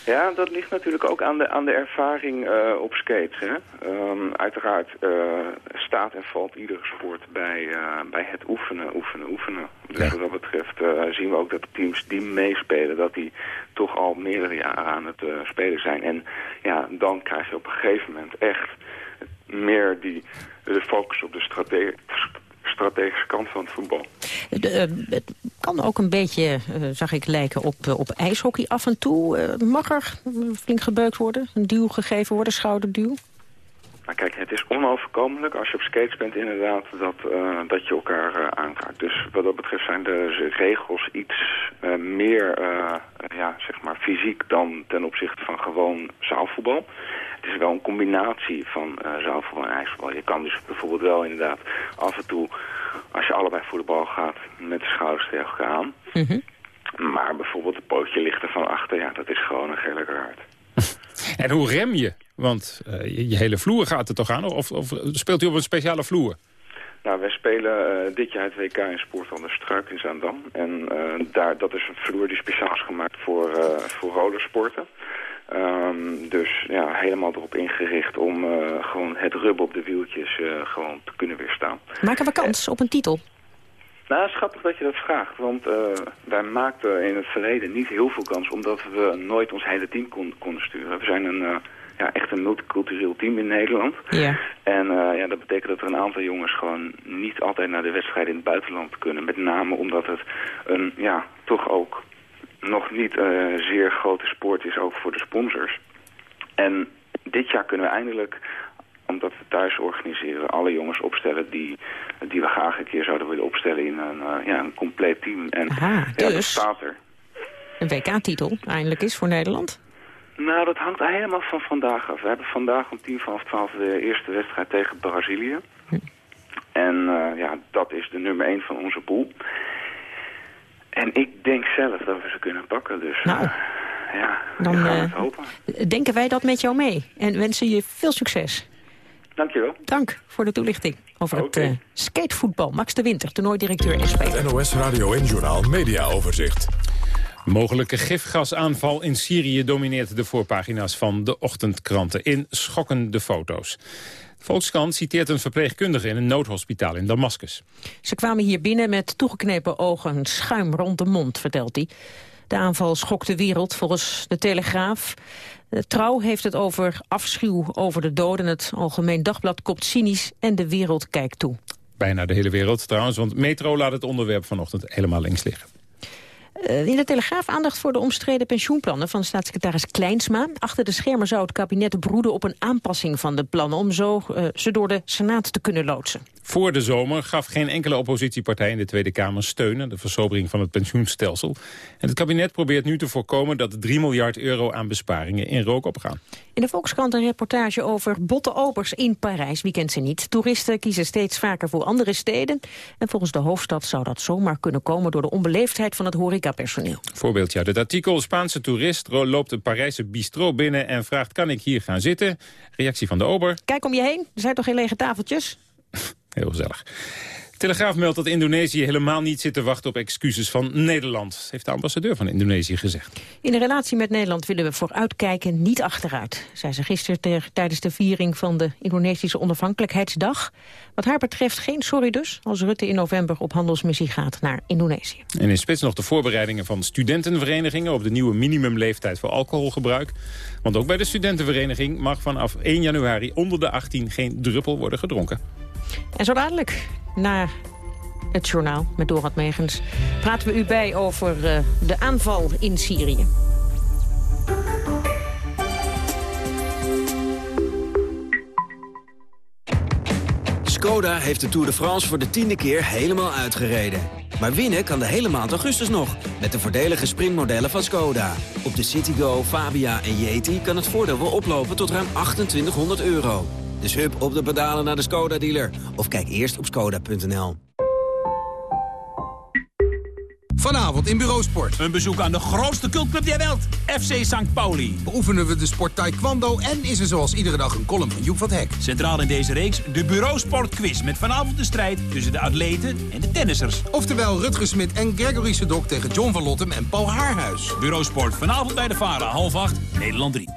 S41: Ja, dat ligt natuurlijk ook aan de, aan de ervaring uh, op skates. Hè? Um, uiteraard uh, staat en valt iedere sport bij, uh, bij het oefenen, oefenen, oefenen. Dus
S3: Ja.
S41: wat dat betreft zien we ook dat de teams die meespelen, dat die toch al meerdere jaren aan het spelen zijn. En ja, dan krijg je op een gegeven moment echt meer die, de focus op de strate strategische kant van het voetbal.
S4: De, uh, het kan ook een beetje, uh, zag ik, lijken op, uh, op ijshockey af en toe. Mag er flink gebeukt worden? Een duw gegeven worden, schouderduw?
S41: Nou kijk, het is onoverkomelijk als je op skates bent inderdaad dat, uh, dat je elkaar uh, aanraakt. Dus wat dat betreft zijn de regels iets uh, meer ja, zeg maar fysiek dan ten opzichte van gewoon zaalvoetbal. Het is wel een combinatie van zaalvoetbal en ijsvoetbal. Je kan dus bijvoorbeeld wel inderdaad af en toe, als je allebei voor de bal gaat, met de schouders tegen elkaar aan.
S4: Mm -hmm.
S41: Maar bijvoorbeeld het pootje ligt er van achter, ja, dat is gewoon een gele kaart.
S3: En hoe rem je? Want uh, je, je, hele vloer gaat er toch aan? Of, of, speelt u op een speciale vloer?
S41: Nou, wij spelen uh, dit jaar het WK in Sport aan de Struik in Zaandam. En uh, daar, dat is een vloer die speciaal is gemaakt voor, voor rollersporten. Um, dus ja, helemaal erop ingericht om gewoon het rubber op de wieltjes gewoon te kunnen weerstaan.
S4: Maken we kans op een titel?
S41: Nou, het is grappig dat je dat vraagt, want uh, wij maakten in het verleden niet heel veel kans, omdat we nooit ons hele team kon, konden sturen. We zijn een, uh, ja, echt een multicultureel team in Nederland.
S4: Ja.
S41: En eh, ja, dat betekent dat er een aantal jongens gewoon niet altijd naar de wedstrijden in het buitenland kunnen. Met name omdat het een, ja, toch ook nog niet eh, zeer grote sport is, ook voor de sponsors. En dit jaar kunnen we eindelijk, omdat we thuis organiseren, alle jongens opstellen die, die we graag een keer zouden willen opstellen in een, eh, ja, een compleet team. En
S4: Aha,
S41: ja, dat
S4: dus
S41: staat er.
S4: een WK-titel eindelijk is voor Nederland.
S41: Nou, dat hangt helemaal van vandaag af. We hebben vandaag om tien van half twaalf de eerste wedstrijd tegen Brazilië. En eh, ja, dat is de nummer één van onze pool. En ik denk zelf dat we ze kunnen pakken. Dus
S4: Nou,
S41: eh, ja,
S4: Dan
S41: we gaan
S4: eh,
S41: het hopen.
S4: denken wij dat met jou mee. En wensen je veel succes.
S41: Dankjewel.
S4: Dank voor de toelichting over het eh, skatevoetbal. Max de Winter, toernooidirecteur en speler.
S2: NOS Radio en Journaal Media Overzicht.
S3: Mogelijke gifgasaanval in Syrië domineert de voorpagina's van de ochtendkranten in schokkende foto's. Volkskrant citeert een verpleegkundige in een noodhospitaal in Damascus.
S4: Ze kwamen hier binnen met toegeknepen ogen, schuim rond de mond, vertelt hij. De aanval schokt de wereld, volgens de Telegraaf. De Trouw heeft het over afschuw over de doden. Het Algemeen Dagblad kopt cynisch en de wereld kijkt toe.
S3: Bijna de hele wereld trouwens, want Metro laat het onderwerp vanochtend helemaal links liggen.
S4: Eh, in de Telegraaf aandacht voor de omstreden pensioenplannen van staatssecretaris Kleinsma. Achter de schermen zou het kabinet broeden op een aanpassing van de plannen... om zo eh, ze door de Senaat te kunnen loodsen.
S3: Voor de zomer gaf geen enkele oppositiepartij in de Tweede Kamer steun... aan de versobering van het pensioenstelsel. En het kabinet probeert nu te voorkomen dat 3 miljard euro aan besparingen in rook opgaan.
S4: In de Volkskrant een reportage over botte opers in Parijs. Wie kent ze niet? Toeristen kiezen steeds vaker voor andere steden. En volgens de hoofdstad zou dat zomaar kunnen komen... door de onbeleefdheid van het horecapersoneel.
S3: Voorbeeldje uit het artikel. Spaanse toerist loopt een Parijse bistro binnen en vraagt... kan ik hier gaan zitten? Reactie van de ober.
S4: Kijk om je heen, er zijn toch geen lege tafeltjes?
S3: Heel gezellig. Telegraaf meldt dat Indonesië helemaal niet zit te wachten op excuses van Nederland. Heeft de ambassadeur van Indonesië gezegd.
S4: In de relatie met Nederland willen we vooruitkijken, niet achteruit. Zei ze gisteren ter- tijdens de viering van de Indonesische onafhankelijkheidsdag. Wat haar betreft geen sorry dus, als Rutte in november op handelsmissie gaat naar Indonesië.
S3: En in spits nog de voorbereidingen van studentenverenigingen... op de nieuwe minimumleeftijd voor alcoholgebruik. Want ook bij de studentenvereniging mag vanaf 1 januari onder de 18 geen druppel worden gedronken.
S4: En zo dadelijk, na het journaal met Dorad Megens... praten we u bij over eh, de aanval in Syrië.
S42: Skoda heeft de Tour de France voor de tiende keer helemaal uitgereden. Maar winnen kan de hele maand augustus nog, met de voordelige sprintmodellen van Skoda. Op de Citigo, Fabia en Yeti kan het voordeel wel oplopen tot ruim 2800 euro. Dus hup op de pedalen naar de Skoda-dealer. Of kijk eerst op skoda.nl.
S36: Vanavond in Bureausport. Een bezoek aan de grootste cultclub der wereld, FC St. Pauli. Beoefenen we de sport taekwondo en is er zoals iedere dag een column van Joep van Hek. Centraal in deze reeks de Bureausport quiz met vanavond de strijd tussen de atleten en de tennissers. Oftewel Rutger Smit en Gregory Sedok tegen John van Lottem en Paul Haarhuis. Bureausport vanavond bij de Vara, half acht, Nederland 3.